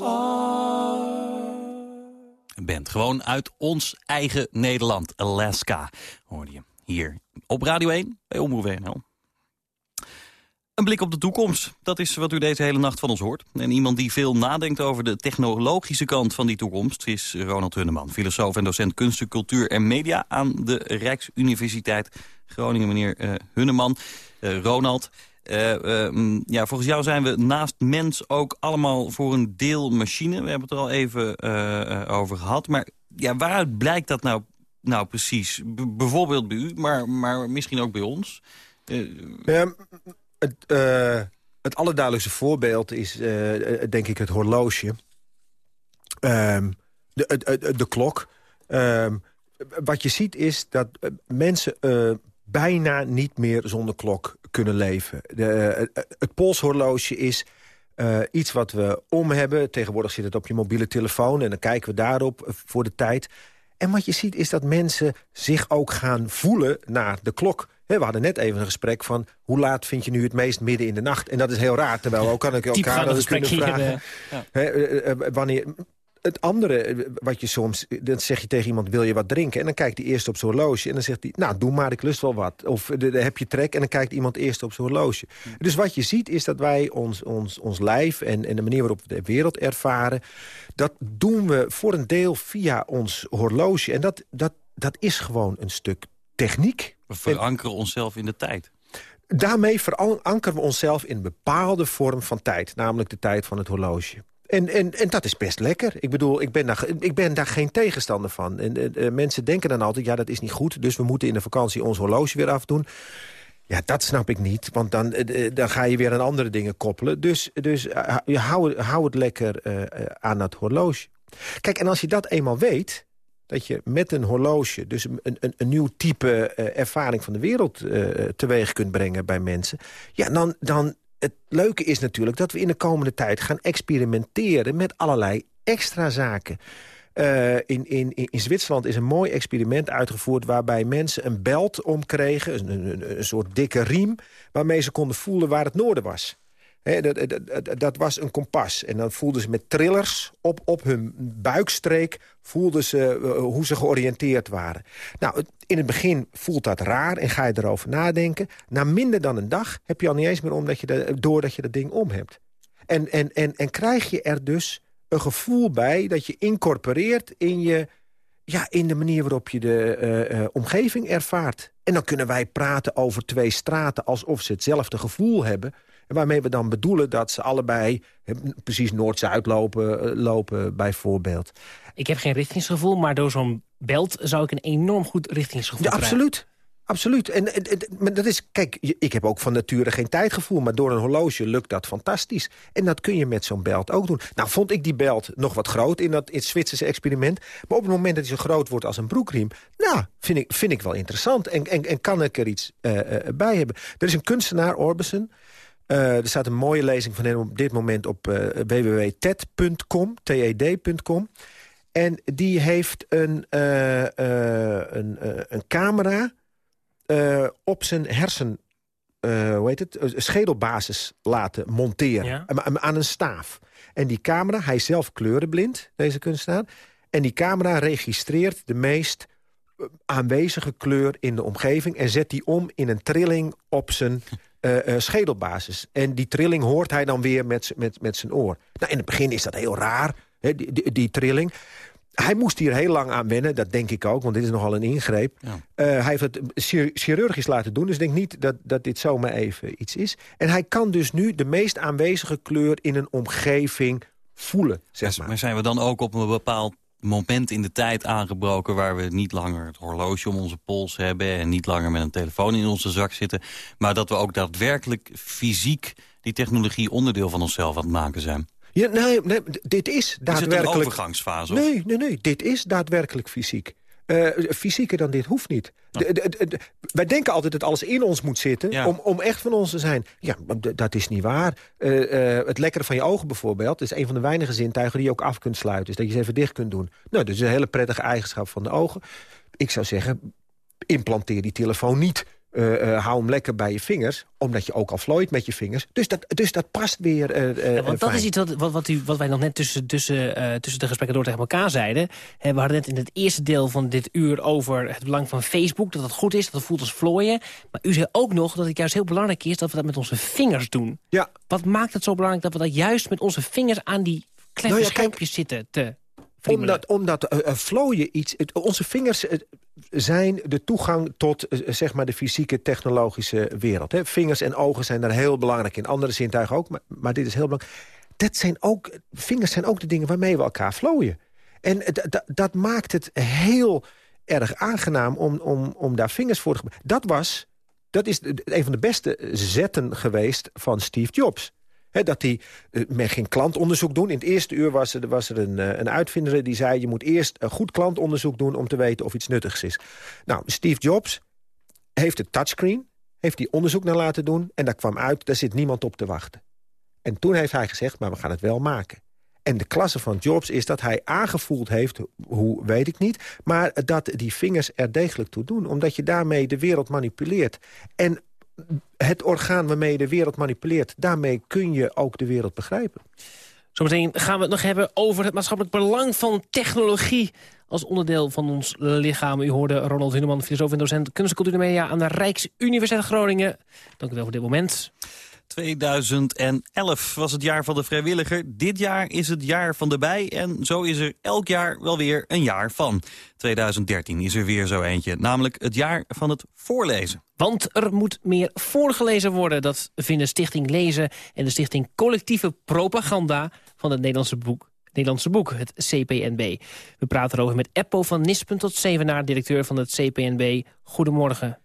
Een band gewoon uit ons eigen Nederland, Alaska, hoorde je hier op Radio 1 bij Omroep WNL. Een blik op de toekomst, dat is wat u deze hele nacht van ons hoort. En iemand die veel nadenkt over de technologische kant van die toekomst... is Ronald Hunneman, filosoof en docent kunsten, cultuur en media... aan de Rijksuniversiteit Groningen. Meneer eh, Hunneman, Eh, Ronald, eh, mm, ja, volgens jou zijn we naast mens ook allemaal voor een deel machine. We hebben het er al even over gehad. Maar ja, waaruit blijkt dat nou, nou precies? Bijvoorbeeld bij u, maar, maar misschien ook bij ons. Ja, het, het allerduidelijkste voorbeeld is, denk ik, het horloge. Ehm, de, de klok. Ehm, wat je ziet is dat mensen bijna niet meer zonder klok kunnen leven. De, eh, het polshorloge is eh, iets wat we om hebben. Tegenwoordig zit het op je mobiele telefoon en dan kijken we daarop eh, voor de tijd. En wat je ziet is dat mensen zich ook gaan voelen naar de klok. We hadden net even een gesprek van... hoe laat vind je nu het meest midden in de nacht? En dat is heel raar, terwijl ook kan ik elkaar eens kunnen vragen... Eh, eh, wanneer, het andere, eh, wat je soms... dan zeg je tegen iemand, wil je wat drinken? En dan kijkt hij eerst op zijn horloge. En dan zegt hij, nou, doe maar, ik lust wel wat. Of eh, heb je trek? En dan kijkt iemand eerst op zijn horloge. Dus wat je ziet is dat wij ons, ons, ons lijf... En, en de manier waarop we de wereld ervaren... dat doen we voor een deel via ons horloge. En dat, dat, dat is gewoon een stuk techniek. We verankeren onszelf in de tijd. Daarmee verankeren we onszelf in een bepaalde vorm van tijd. Namelijk de tijd van het horloge. En, en, en dat is best lekker. Ik bedoel, ik ben daar, ik ben daar geen tegenstander van. En, eh, eh, mensen denken dan altijd, ja, dat is niet goed... dus we moeten in de vakantie ons horloge weer afdoen. Ja, dat snap ik niet, want dan, eh, dan ga je weer aan andere dingen koppelen. Dus, dus hou, hou het lekker aan dat horloge. Kijk, en als je dat eenmaal weet dat je met een horloge... dus een, een, een nieuw type ervaring van de wereld eh, teweeg kunt brengen bij mensen... ja, dan, dan het leuke is natuurlijk dat we in de komende tijd gaan experimenteren... met allerlei extra zaken. Eh, in, in, in Zwitserland is een mooi experiment uitgevoerd... waarbij mensen een belt omkregen, een, een, een soort dikke riem... waarmee ze konden voelen waar het noorden was. Dat, dat, dat, was een kompas. En dan voelden ze met trillers op, op hun buikstreek... voelden ze eh, hoe ze georiënteerd waren. Nou, in het begin voelt dat raar en ga je erover nadenken. Na minder dan een dag heb je al niet eens meer om dat je de, door dat je dat ding om hebt. En, en, en, en krijg je er dus een gevoel bij dat je incorporeert in, je, ja, in de manier waarop je de eh, eh, omgeving ervaart. En dan kunnen wij praten over twee straten alsof ze hetzelfde gevoel hebben. En waarmee we dan bedoelen dat ze allebei precies noord-zuid lopen, eh, lopen bijvoorbeeld. Ik heb geen richtingsgevoel, maar door zo'n belt zou ik een enorm goed richtingsgevoel Ja, krijgen. absoluut. Absoluut. En, en- dat is, kijk, ik heb ook van nature geen tijdgevoel... maar door een horloge lukt dat fantastisch. En dat kun je met zo'n belt ook doen. Nou vond ik die belt nog wat groot in dat in het Zwitserse experiment. Maar op het moment dat hij zo groot wordt als een broekriem... nou, vind ik, vind ik wel interessant. En, en, en kan ik er iets eh, eh, bij hebben. Er is een kunstenaar, Orbison... Eh, er staat een mooie lezing van hem op dit moment op eh www.ted.com, TED.com. En die heeft een, eh, een, een camera op zijn hersen... hoe heet het? schedelbasis laten monteren. Ja. Aan- een staaf. En die camera, hij is zelf kleurenblind, deze kunstenaar. En die camera registreert de meest aanwezige kleur in de omgeving... en zet die om in een trilling op zijn schedelbasis. En die trilling hoort hij dan weer met, met, met zijn oor. Nou, in het begin is dat heel raar, hè, die, die, die trilling. Hij moest hier heel lang aan wennen, dat denk ik ook, want dit is nogal een ingreep. Ja. Eh, hij heeft het chir- chirurgisch laten doen, dus ik denk niet dat, dat dit zomaar even iets is. En hij kan dus nu de meest aanwezige kleur in een omgeving voelen, zeg maar. Maar zijn we dan ook op een bepaald moment in de tijd aangebroken... waar we niet langer het horloge om onze pols hebben... en niet langer met een telefoon in onze zak zitten... maar dat we ook daadwerkelijk fysiek die technologie onderdeel van onszelf aan het maken zijn? Ja, nee, nee, dit is Is het een daadwerkelijk... overgangsfase? Of? Nee, nee, nee, dit is daadwerkelijk fysiek. Eh, fysieker dan dit hoeft niet. De- de- de- de- wij denken altijd dat alles in ons moet zitten Ja. om, om echt van ons te zijn. Ja, dat is niet waar. Eh, eh, het lekkeren van je ogen bijvoorbeeld... is een van de weinige zintuigen die je ook af kunt sluiten. Dus dat je ze even dicht kunt doen. Nou, dat is een hele prettige eigenschap van de ogen. Ik zou zeggen, implanteer die telefoon niet. Eh, hou hem lekker bij je vingers, omdat je ook al vlooit met je vingers. Dus dat, dus dat past weer eh, Ja, want dat fijn. is iets wat, wat, wat, u, wat wij nog net tussen, tussen, tussen de gesprekken door tegen elkaar zeiden. We hadden net in het eerste deel van dit uur over het belang van Facebook. Dat het goed is, dat het voelt als vlooien. Maar u zei ook nog dat het juist heel belangrijk is dat we dat met onze vingers doen. Ja, Wat maakt het zo belangrijk dat we dat juist met onze vingers aan die kleffe Nou ja, zitten te? Omdat, omdat eh, eh, vlooien iets... het- onze vingers eh, zijn de toegang tot eh, zeg maar de fysieke technologische wereld. Hè. Vingers en ogen zijn daar heel belangrijk in. Andere zintuigen ook, maar, maar dit is heel belangrijk. Dat zijn ook, vingers zijn ook de dingen waarmee we elkaar vlooien. En eh, dat maakt het heel erg aangenaam om, om, om daar vingers voor te gebruiken. Dat was, dat is een van de beste zetten geweest van Steve Jobs. Dat die, eh, men ging klantonderzoek doen. In het eerste uur was er, was er een, eh, een uitvinder die zei... je moet eerst een goed klantonderzoek doen om te weten of iets nuttigs is. Nou, Steve Jobs heeft het touchscreen, heeft die onderzoek naar laten doen... en daar kwam uit, daar zit niemand op te wachten. En toen heeft hij gezegd, maar we gaan het wel maken. En de klasse van Jobs is dat hij aangevoeld heeft, hoe weet ik niet... maar dat die vingers er degelijk toe doen. Omdat je daarmee de wereld manipuleert. En het orgaan waarmee je de wereld manipuleert... daarmee kun je ook de wereld begrijpen. Zometeen gaan we het nog hebben over het maatschappelijk belang van technologie als onderdeel van ons lichaam. U hoorde Ronald Hunneman, filosoof en docent kunst en cultuur media aan de Rijksuniversiteit Groningen. Dank u wel voor dit moment. 2011 was het jaar van de vrijwilliger. Dit jaar is het jaar van de bij. En zo is er elk jaar wel weer een jaar van. 2013 is er weer zo eentje. Namelijk het jaar van het voorlezen. Want er moet meer voorgelezen worden. Dat vinden Stichting Lezen en de Stichting Collectieve Propaganda van het Nederlandse boek. Nederlandse boek, het CPNB. We praten erover met Eppo van Nispen tot Zevenaar, directeur van het CPNB. Goedemorgen.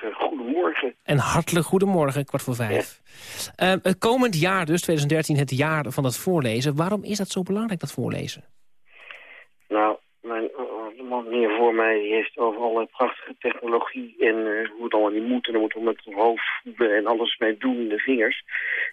Hartelijk eh, goedemorgen. En hartelijk goedemorgen, kwart voor vijf. Eh, het komend jaar dus, 2013, het jaar van het voorlezen. Waarom is dat zo belangrijk, dat voorlezen? Nou, mijn, de man hier voor mij heeft over alle prachtige technologie en eh, hoe het allemaal niet moet. En dan moeten we met het hoofd en alles mee doen, de vingers.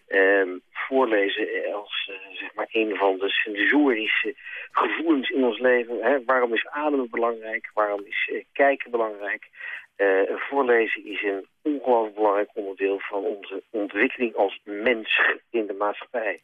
Ehm, voorlezen als eh, zeg maar een van de sensorische gevoelens in ons leven. Hè? Waarom is ademen belangrijk? Waarom is eh, kijken belangrijk? Eh, voorlezen is een ongelooflijk belangrijk onderdeel van onze ontwikkeling als mens in de maatschappij.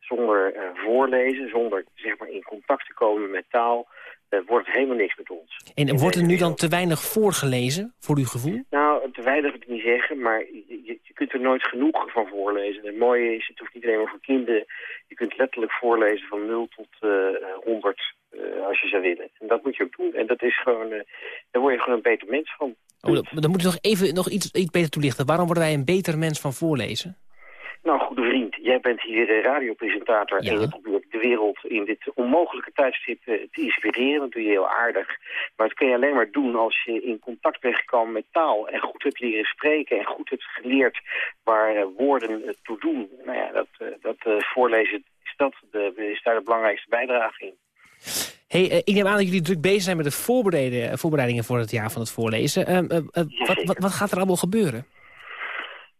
Zonder eh, voorlezen, zonder zeg maar in contact te komen met taal, eh, wordt het helemaal niks met ons. En wordt er nu dan te weinig voorgelezen, voor uw gevoel? Nou, te weinig wil ik niet zeggen, maar je, je- kunt er nooit genoeg van voorlezen. Het mooie is, het hoeft niet alleen maar voor kinderen. Je kunt letterlijk voorlezen van 0 tot eh 100 eh, als je zou willen. En dat moet je ook doen. En dat is gewoon, eh daar word je gewoon een beter mens van. Oh, dan, dan moet u nog even nog iets, iets beter toelichten. Waarom worden wij een beter mens van voorlezen? Nou, goede vriend, jij bent hier radiopresentator Ja. en je probeert de wereld in dit onmogelijke tijdstip eh, te inspireren. Dat doe je heel aardig. Maar dat kun je alleen maar doen als je in contact bent gekomen met taal en goed hebt leren spreken en goed hebt geleerd waar woorden toe doen. Nou ja, dat, dat voorlezen is, dat de, is daar de belangrijkste bijdrage in. Hey, eh, ik neem aan dat jullie druk bezig zijn met de voorbereidingen voor het jaar van het voorlezen. Ehm, eh, eh, wat, wat, wat gaat er allemaal gebeuren?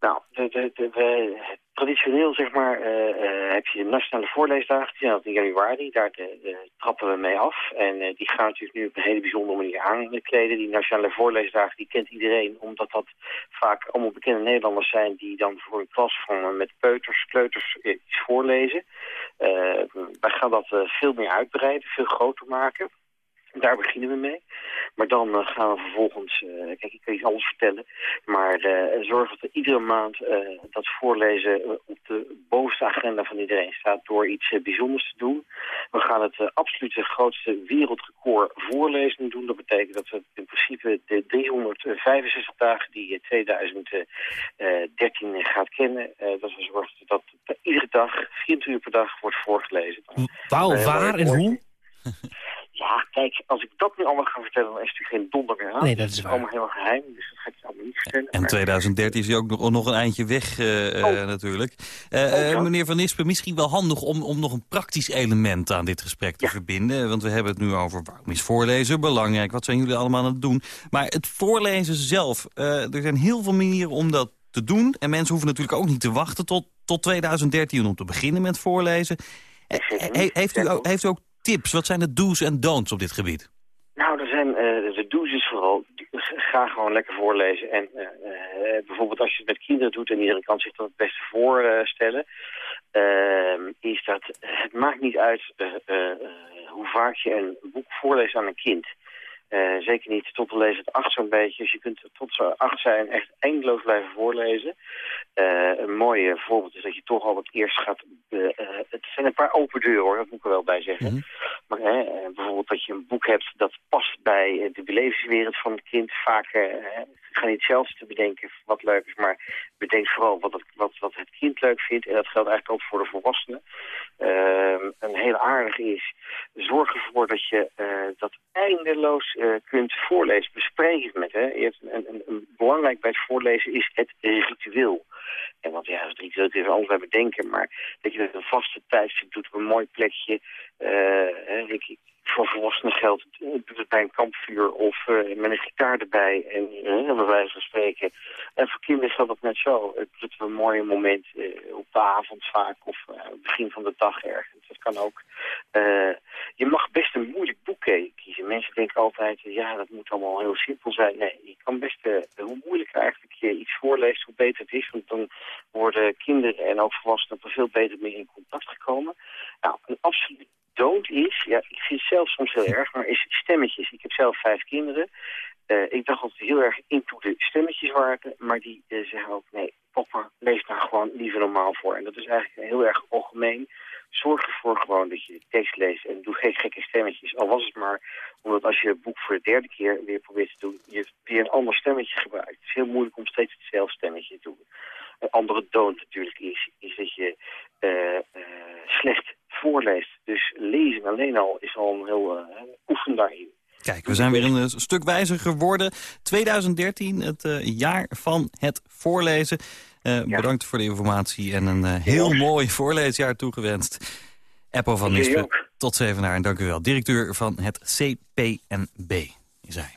Nou, traditioneel zeg maar eh, eh, heb je de Nationale Voorleesdagen, die zijn in januari. Daar trappen we mee af. En eh, die gaan natuurlijk nu op een hele bijzondere manier aankleden. Die Nationale Voorleesdagen die kent iedereen, omdat dat vaak allemaal bekende Nederlanders zijn die dan voor een klas van met peuters, kleuters iets voorlezen. Wij gaan dat veel meer uitbreiden, veel groter maken. Daar beginnen we mee. Maar dan eh, gaan we vervolgens, eh, kijk ik kan je alles vertellen, maar eh zorgen dat er iedere maand dat voorlezen op de bovenste agenda van iedereen staat door iets bijzonders te doen. We gaan het absolute grootste wereldrecord voorlezen doen. Dat betekent dat we in principe de 365 dagen die eh, 2013 gaat kennen, dat we zorgen dat iedere dag, 24 uur per dag, wordt voorgelezen. Wauw, waar en hoe? Ja, kijk, als ik dat nu allemaal ga vertellen, dan is het natuurlijk geen donder meer aan. Nee, dat is Het waar. allemaal heel geheim, dus dat ga ik je allemaal niet vertellen. En Maar- 2013 is hij ook nog, nog een eindje weg eh, eh, Oh. natuurlijk. Eh, eh, ja. meneer Van Nispen, misschien wel handig om, om nog een praktisch element aan dit gesprek te Ja. verbinden. Want we hebben het nu over waarom is voorlezen belangrijk? Wat zijn jullie allemaal aan het doen? Maar het voorlezen zelf, eh, er zijn heel veel manieren om dat te doen. En mensen hoeven natuurlijk ook niet te wachten tot, tot 2013 om te beginnen met voorlezen. He- heeft, u ook, heeft u ook tips? Wat zijn de do's en don'ts op dit gebied? Nou, er zijn eh, de do's is vooral, ga gewoon lekker voorlezen. En eh, eh, bijvoorbeeld als je het met kinderen doet en iedereen kan zich dat het beste voorstellen, ehm, is dat het maakt niet uit hoe vaak je een boek voorleest aan een kind. Eh, zeker niet tot de leeftijd acht zo'n beetje. Dus je kunt tot ze acht zijn echt eindeloos blijven voorlezen. Eh, een mooi voorbeeld is dat je toch al het eerst gaat... eh, het zijn een paar open deuren hoor, dat moet ik er wel bij zeggen. Maar hè, eh, bijvoorbeeld dat je een boek hebt dat past bij de belevingswereld van het kind. Vaak ga niet zelf te bedenken wat leuk is, maar bedenk vooral wat het, wat, wat het kind leuk vindt. En dat geldt eigenlijk ook voor de volwassenen. Ehm, een hele aardige is, zorg ervoor dat je dat eindeloos eh, kun kunt voorlezen, bespreek het met. Hè. Een, een, een, belangrijk bij het voorlezen is het ritueel. En want ja, het ritueel is alles bij bedenken, maar dat je dat een vaste tijdstip doet op een mooi plekje. eh, hè, ik, ik- voor volwassenen geldt, het, eh, doe het bij een kampvuur of eh, met een gitaar erbij, en eh, bij wijze van spreken. En voor kinderen geldt dat net zo. Het doet een mooi moment eh, op de avond vaak of begin van de dag ergens. Dat kan ook. Je mag best een moeilijk boek kiezen. Mensen denken altijd, ja, dat moet allemaal heel simpel zijn. Nee, je kan best, hoe moeilijker eigenlijk je iets voorleest, hoe beter het is. Want dan worden kinderen en ook volwassenen er veel beter mee in contact gekomen. Nou, een absoluut dood is, ja, ik vind het zelf soms heel erg, maar is stemmetjes. Ik heb zelf vijf kinderen. Eh, ik dacht ze heel erg into de stemmetjes waren, maar die eh, zeggen ook, nee, papa, lees nou gewoon liever normaal voor. En dat is eigenlijk heel erg algemeen. Zorg ervoor gewoon dat je tekst leest en doe geen gekke stemmetjes. Al was het maar omdat als je het boek voor de derde keer weer probeert te doen, je weer een ander stemmetje gebruikt. Het is heel moeilijk om steeds hetzelfde stemmetje te doen. Een andere dood natuurlijk is, is dat je eh, slecht voorleest. Dus lezen alleen al is al een heel eh, oefen daarin. Kijk, we zijn weer een eh, stuk wijzer geworden. 2013, het eh, jaar van het voorlezen. Bedankt voor de informatie en een heel mooi voorleesjaar toegewenst. Eppo van Nispen, tot Zevenaar en dank u wel. Directeur van het CPNB is hij.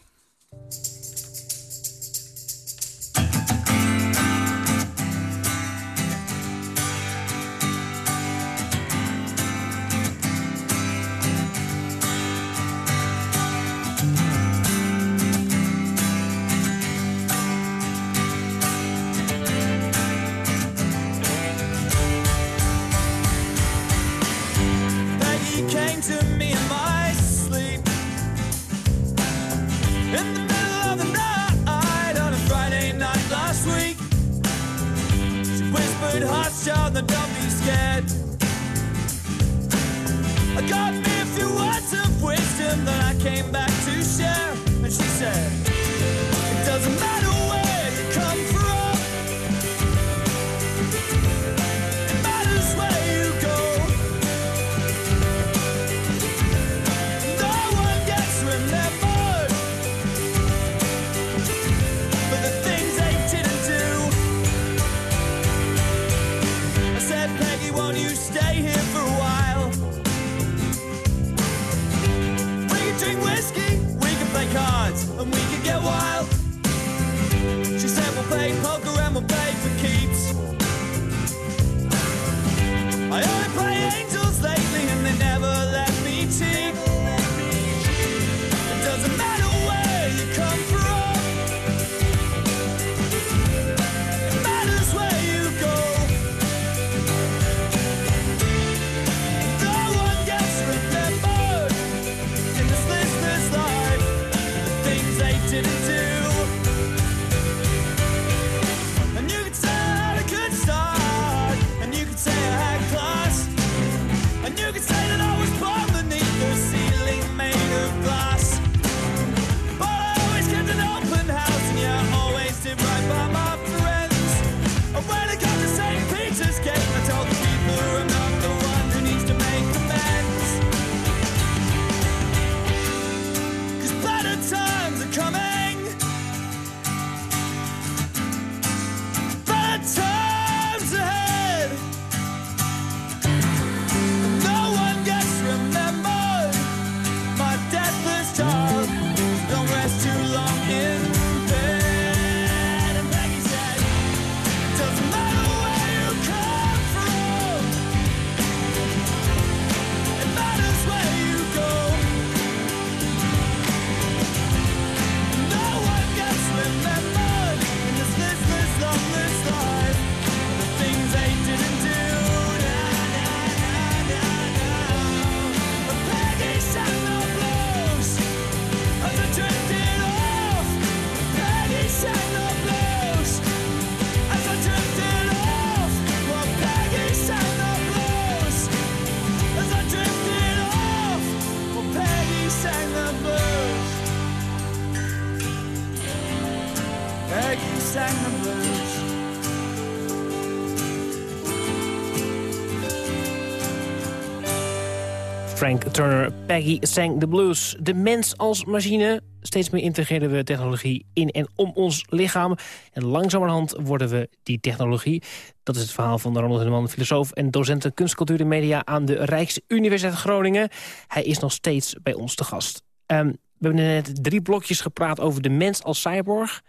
Turner, Peggy sang the blues. De mens als machine Steeds meer integreren we technologie in en om ons lichaam. En langzamerhand worden we die technologie. Dat is het verhaal van Ronald Hunneman, filosoof en docent kunst, cultuur en media aan de Rijksuniversiteit Groningen. Hij is nog steeds bij ons te gast. Ehm, we hebben net drie blokjes gepraat over de mens als cyborg.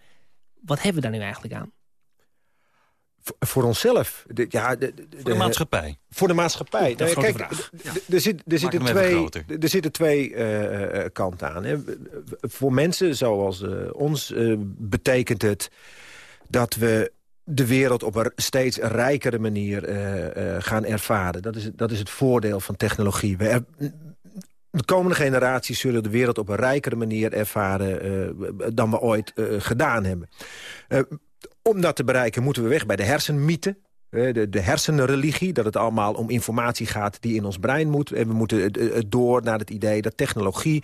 Wat hebben we daar nu eigenlijk aan? Voor, onszelf. De, ja, de, de- Voor de maatschappij. Voor de maatschappij. Nou grote kijk, er, zit, er, zitten twee, er zitten twee eh, eh, kanten aan. Hè. Voor mensen zoals eh, ons eh, betekent het dat we de wereld op een steeds rijkere manier eh, eh, gaan ervaren. Dat is, dat is het voordeel van technologie. We er- de komende generaties zullen de wereld op een rijkere manier ervaren... eh, dan we ooit eh, gedaan hebben. Om dat te bereiken moeten we weg bij de hersenmythe. De, de hersenreligie, dat het allemaal om informatie gaat die in ons brein moet. En we moeten door naar het idee dat technologie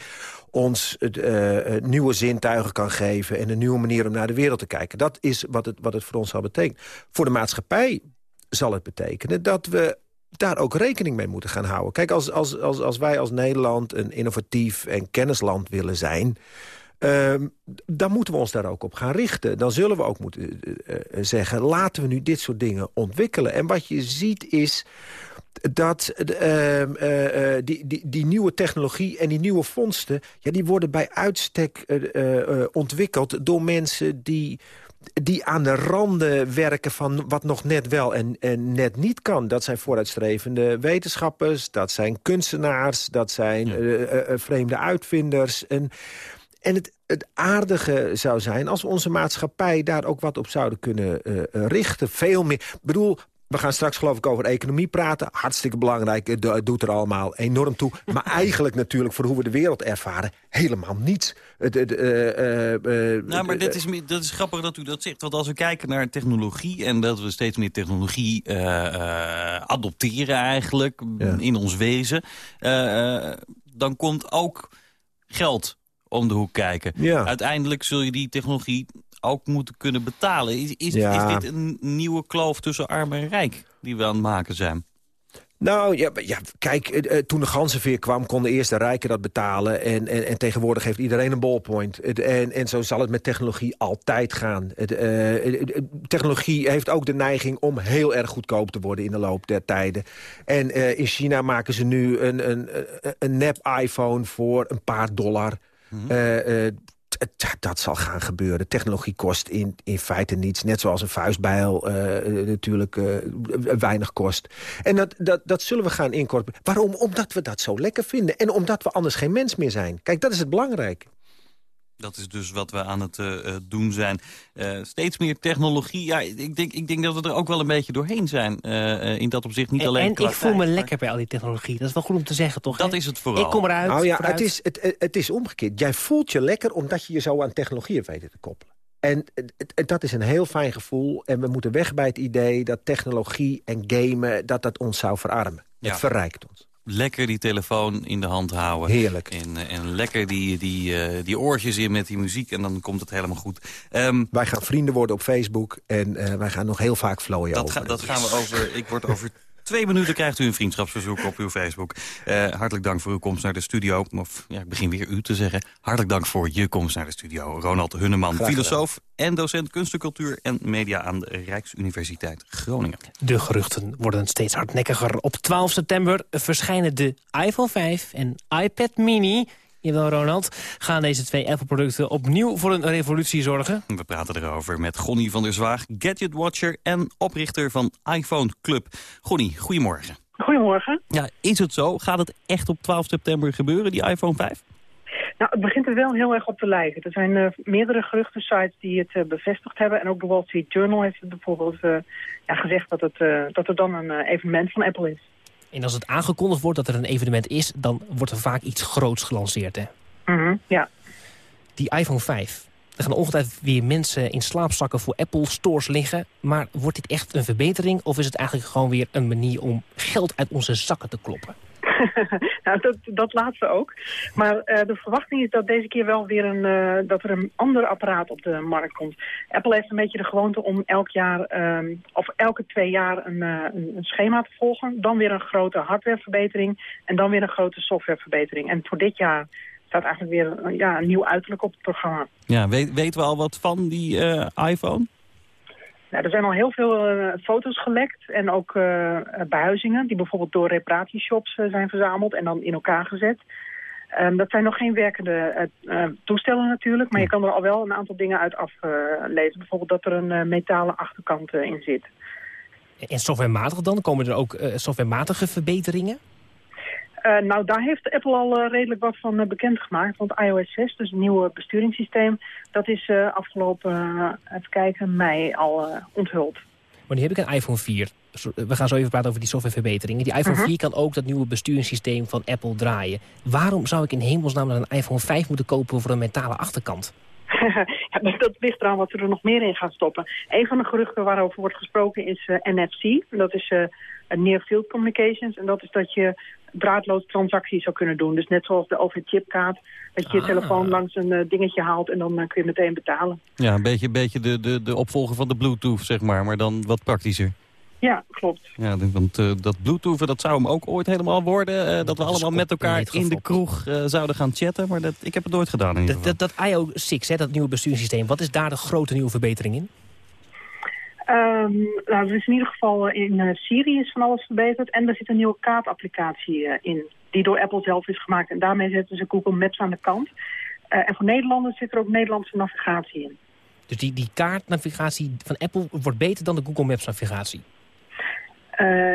ons eh, eh, nieuwe zintuigen kan geven... en een nieuwe manier om naar de wereld te kijken. Dat is wat het, wat het voor ons zal betekenen. Voor de maatschappij zal het betekenen dat we daar ook rekening mee moeten gaan houden. Kijk, als, als, als, als wij als Nederland een innovatief en kennisland willen zijn... Ehm, dan moeten we ons daar ook op gaan richten. Dan zullen we ook moeten eh, eh, zeggen... laten we nu dit soort dingen ontwikkelen. En wat je ziet is dat eh, ehm, eh, die, die, die nieuwe technologie en die nieuwe vondsten... Ja, die worden bij uitstek ontwikkeld door mensen die die aan de randen werken van wat nog net wel en, en net niet kan. Dat zijn vooruitstrevende wetenschappers, dat zijn kunstenaars... dat zijn vreemde uitvinders. En, en het, het aardige zou zijn als we onze maatschappij daar ook wat op zouden kunnen eh, eh, richten. Veel meer. Ik bedoel, we gaan straks geloof ik over economie praten. Hartstikke belangrijk, het do- het doet er allemaal enorm toe. Maar eigenlijk natuurlijk voor hoe we de wereld ervaren... helemaal niets. Het, het, eh, Nou, maar dit is, dat is grappig dat u dat zegt. Want als we kijken naar technologie... en dat we steeds meer technologie adopteren eigenlijk Ja. in ons wezen... dan komt ook geld om de hoek kijken. Ja. Uiteindelijk zul je die technologie ook moeten kunnen betalen. Is, is, Ja. is dit een nieuwe kloof tussen arm en rijk die we aan het maken zijn? Nou, ja, ja kijk, eh, eh, toen de ganzenveer kwam... konden eerst de rijken dat betalen. En, en, en tegenwoordig heeft iedereen een ballpoint. En, en zo zal het met technologie altijd gaan. Eh, technologie heeft ook de neiging om heel erg goedkoop te worden... in de loop der tijden. En in China maken ze nu een, een, een- een nep-iPhone voor een paar dollar... Eh, eh, dat zal gaan gebeuren. Technologie kost in, in feite niets. Net zoals een vuistbijl eh, natuurlijk weinig kost. En dat, dat, dat zullen we gaan incorporeren. Waarom? Omdat we dat zo lekker vinden. En omdat we anders geen mens meer zijn. Kijk, dat is het belangrijk. Dat is dus wat we aan het eh, eh, doen zijn. Eh, steeds meer technologie. Ja, ik denk, ik denk dat we er ook wel een beetje doorheen zijn. eh, eh, in dat opzicht niet En, alleen en ik voel me maar- lekker bij al die technologie. Dat is wel goed om te zeggen, toch? Dat hè? is het vooral. Ik kom eruit. nou ja, vooruit. het is, het, het is omgekeerd. Jij voelt je lekker omdat je je zo aan technologie hebt weten te koppelen. En het- het- dat is een heel fijn gevoel. En we moeten weg bij het idee dat technologie en gamen... dat dat ons zou verarmen. Ja. Het verrijkt ons. Lekker die telefoon in de hand houden. Heerlijk. En, eh, en lekker die, die, eh, die oortjes in met die muziek. En dan komt het helemaal goed. Ehm, Wij gaan vrienden worden op Facebook. En eh, wij gaan nog heel vaak vlooien dat, ga- dat gaan we over. Ik word over twee minuten krijgt u een vriendschapsverzoek op uw Facebook. Eh, hartelijk dank voor uw komst naar de studio. Of ja, ik begin weer u te zeggen. Hartelijk dank voor je komst naar de studio. Ronald Hunneman, filosoof en docent kunst en cultuur en media aan de Rijksuniversiteit Groningen. De geruchten worden steeds hardnekkiger. Op 12 september verschijnen de iPhone 5 en iPad mini... Jawel, Ronald, gaan deze twee Apple-producten opnieuw voor een revolutie zorgen? We praten erover met Gonnie van der Zwaag, Gadget Watcher en oprichter van iPhone Club. Gonnie, goedemorgen. Goedemorgen. Ja, is het zo? Gaat het echt op 12 september gebeuren, die iPhone 5? Nou, het begint er wel heel erg op te lijken. Er zijn eh, meerdere geruchtensites die het eh, bevestigd hebben. En ook de Wall Street Journal heeft bijvoorbeeld eh, ja, gezegd dat, het, eh, dat er dan een eh, evenement van Apple is. En als het aangekondigd wordt dat er een evenement is... dan wordt er vaak iets groots gelanceerd, hè? Mhm, ja. Die iPhone 5. Er gaan ongetwijfeld weer mensen in slaapzakken voor Apple stores liggen. Maar wordt dit echt een verbetering? Of is het eigenlijk gewoon weer een manier om geld uit onze zakken te kloppen? nou, dat, dat laatste ook. Maar eh, de verwachting is dat deze keer wel weer een, eh, dat er een ander apparaat op de markt komt. Apple heeft een beetje de gewoonte om elk jaar, ehm, of elke twee jaar een, eh, een, een schema te volgen. Dan weer een grote hardwareverbetering en dan weer een grote softwareverbetering. En voor dit jaar staat eigenlijk weer ja, een nieuw uiterlijk op het programma. Ja, weet, weten we al wat van die iPhone? Nou, er zijn al heel veel eh, foto's gelekt en ook eh, behuizingen... die bijvoorbeeld door reparatieshops zijn verzameld en dan in elkaar gezet. Ehm, dat zijn nog geen werkende toestellen natuurlijk... maar je kan er al wel een aantal dingen uit aflezen. bijvoorbeeld dat er een metalen achterkant in zit. En softwarematig dan? Komen er ook softwarematige verbeteringen? Eh, nou, daar heeft Apple al eh, redelijk wat van eh, bekendgemaakt. Want iOS 6, dus een nieuw besturingssysteem... dat is afgelopen, even kijken, mei al onthuld. Maar nu heb ik een iPhone 4. Zo- We gaan zo even praten over die softwareverbeteringen. Die iPhone Mhm. 4 kan ook dat nieuwe besturingssysteem van Apple draaien. Waarom zou ik in hemelsnaam een iPhone 5 moeten kopen voor een metalen achterkant? ja, dat, dat ligt eraan wat ze er nog meer in gaan stoppen. Een van de geruchten waarover wordt gesproken is NFC. Dat is Near Field Communications. En dat is dat je draadloos transacties zou kunnen doen. Dus net zoals de OV-chipkaart. Dat je je Ah. telefoon langs een eh, dingetje haalt en dan eh, kun je meteen betalen. Ja, een beetje, een beetje de, de, de opvolger van de Bluetooth, zeg maar. Maar dan wat praktischer. Ja, klopt. Ja, want eh, dat Bluetooth, dat zou hem ook ooit helemaal worden. eh, dat we allemaal met elkaar in de kroeg eh, zouden gaan chatten. Maar dat, ik heb het nooit gedaan in ieder Dat, geval. dat, dat iO6, hè, dat nieuwe besturingssysteem, wat is daar de grote nieuwe verbetering in? Nou, er is in ieder geval eh, in eh, Siri is van alles verbeterd. En er zit een nieuwe kaartapplicatie eh, in. Die door Apple zelf is gemaakt. En daarmee zetten ze Google Maps aan de kant. En voor Nederlanders zit er ook Nederlandse navigatie in. Dus die, die kaartnavigatie van Apple wordt beter dan de Google Maps navigatie.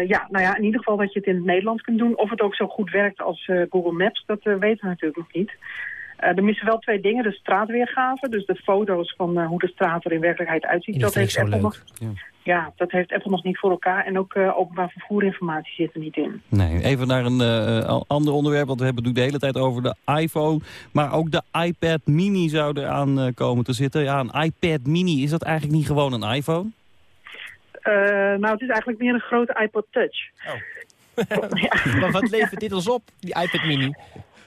Ja, nou ja, in ieder geval dat je het in het Nederlands kunt doen. Of het ook zo goed werkt als Google Maps, dat weten we natuurlijk nog niet. Eh, er missen wel twee dingen. De straatweergave, dus de foto's van eh, hoe de straat er in werkelijkheid uitziet. Dat heeft, Apple leuk. nog, ja, dat heeft Apple nog niet voor elkaar. En ook eh, openbaar vervoerinformatie zit er niet in. Nee, even naar een eh, ander onderwerp. Want we hebben het nu de hele tijd over de iPhone. Maar ook de iPad mini zou eraan eh, komen te zitten. Ja, een iPad mini, is dat eigenlijk niet gewoon een iPhone? Eh, nou, het is eigenlijk meer een grote iPod Touch. maar wat levert dit ons op, die iPad mini?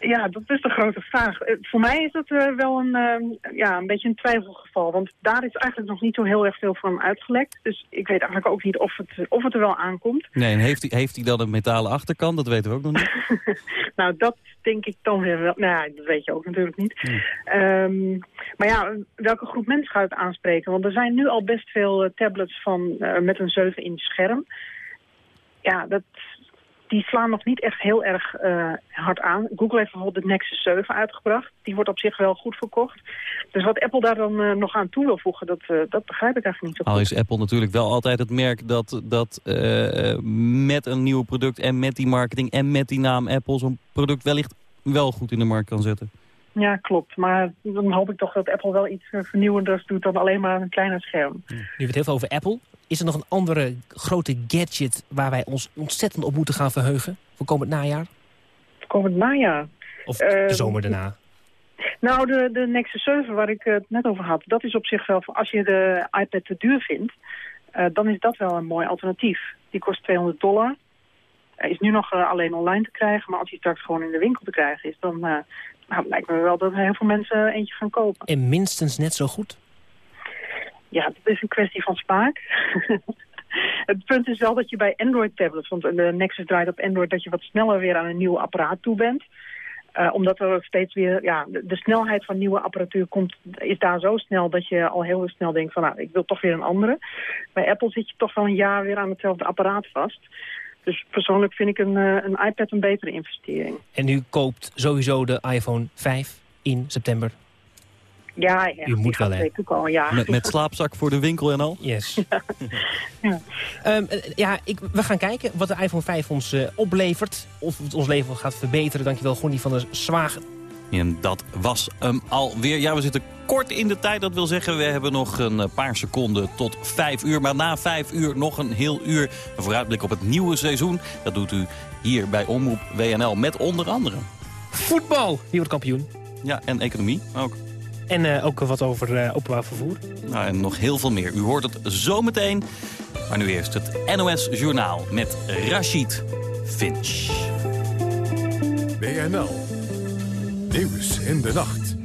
Ja, dat is de grote vraag. Eh, voor mij is dat eh, wel een, eh, ja, een beetje een twijfelgeval. Want daar is eigenlijk nog niet zo heel erg veel van uitgelekt. Dus ik weet eigenlijk ook niet of het, of het er wel aankomt. Nee, en heeft hij heeft hij dan een metalen achterkant? Dat weten we ook nog niet. Nou, dat denk ik dan weer wel. Nou, ja, dat weet je ook natuurlijk niet. Ehm, maar ja, welke groep mensen gaat het aanspreken? Want er zijn nu al best veel eh, tablets van, met een 7-inch scherm. Ja, dat, die slaan nog niet echt heel erg eh, hard aan. Google heeft bijvoorbeeld de Nexus 7 uitgebracht. Die wordt op zich wel goed verkocht. Dus wat Apple daar dan eh, nog aan toe wil voegen, dat, eh, dat begrijp ik eigenlijk niet zo Al goed. is Apple natuurlijk wel altijd het merk dat, dat eh, met een nieuw product... en met die marketing en met die naam Apple... zo'n product wellicht wel goed in de markt kan zetten. Ja, klopt. Maar dan hoop ik toch dat Apple wel iets vernieuwenders doet dan alleen maar een kleiner scherm. Nu we het heel veel over Apple. Is er nog een andere grote gadget waar wij ons ontzettend op moeten gaan verheugen? Voor komend najaar? Komend najaar. Of Eh, de zomer daarna? Nou, de, de Nexus 7 waar ik het net over had, dat is op zich wel... Als je de iPad te duur vindt, eh, dan is dat wel een mooi alternatief. Die kost 200 dollar. Is nu nog eh, alleen online te krijgen, maar als hij straks gewoon in de winkel te krijgen is... dan eh, nou, lijkt me wel dat heel veel mensen eentje gaan kopen. En minstens net zo goed? Ja, dat is een kwestie van smaak. Het punt is wel dat je bij Android-tablets, want de Nexus draait op Android... dat je wat sneller weer aan een nieuw apparaat toe bent. Eh, omdat er steeds weer, ja, de, de snelheid van nieuwe apparatuur komt, is daar zo snel dat je al heel snel denkt van, nou, ik wil toch weer een andere. Bij Apple zit je toch wel een jaar weer aan hetzelfde apparaat vast. Dus persoonlijk vind ik een, eh, een iPad een betere investering. En u koopt sowieso de iPhone 5 in september. Ja, ja U moet die wel, hè? al jaar. Met, met slaapzak voor de winkel en al? Yes. Ehm, eh, ja, ik, we gaan kijken wat de iPhone 5 ons eh, oplevert. Of het ons leven gaat verbeteren. Dankjewel, Gonnie van der Zwagen. En dat was hem alweer. Ja, we zitten kort in de tijd. Dat wil zeggen, we hebben nog een eh, paar seconden tot vijf uur. Maar na vijf uur nog een heel uur. Een vooruitblik op het nieuwe seizoen. Dat doet u hier bij Omroep WNL met onder andere. Voetbal, wie wordt kampioen? Ja, en economie ook. En eh, ook wat over eh, openbaar vervoer. Nou, en nog heel veel meer. U hoort het zometeen. Maar nu eerst het NOS Journaal met Rashid Finch. WNL. Nieuws in de nacht.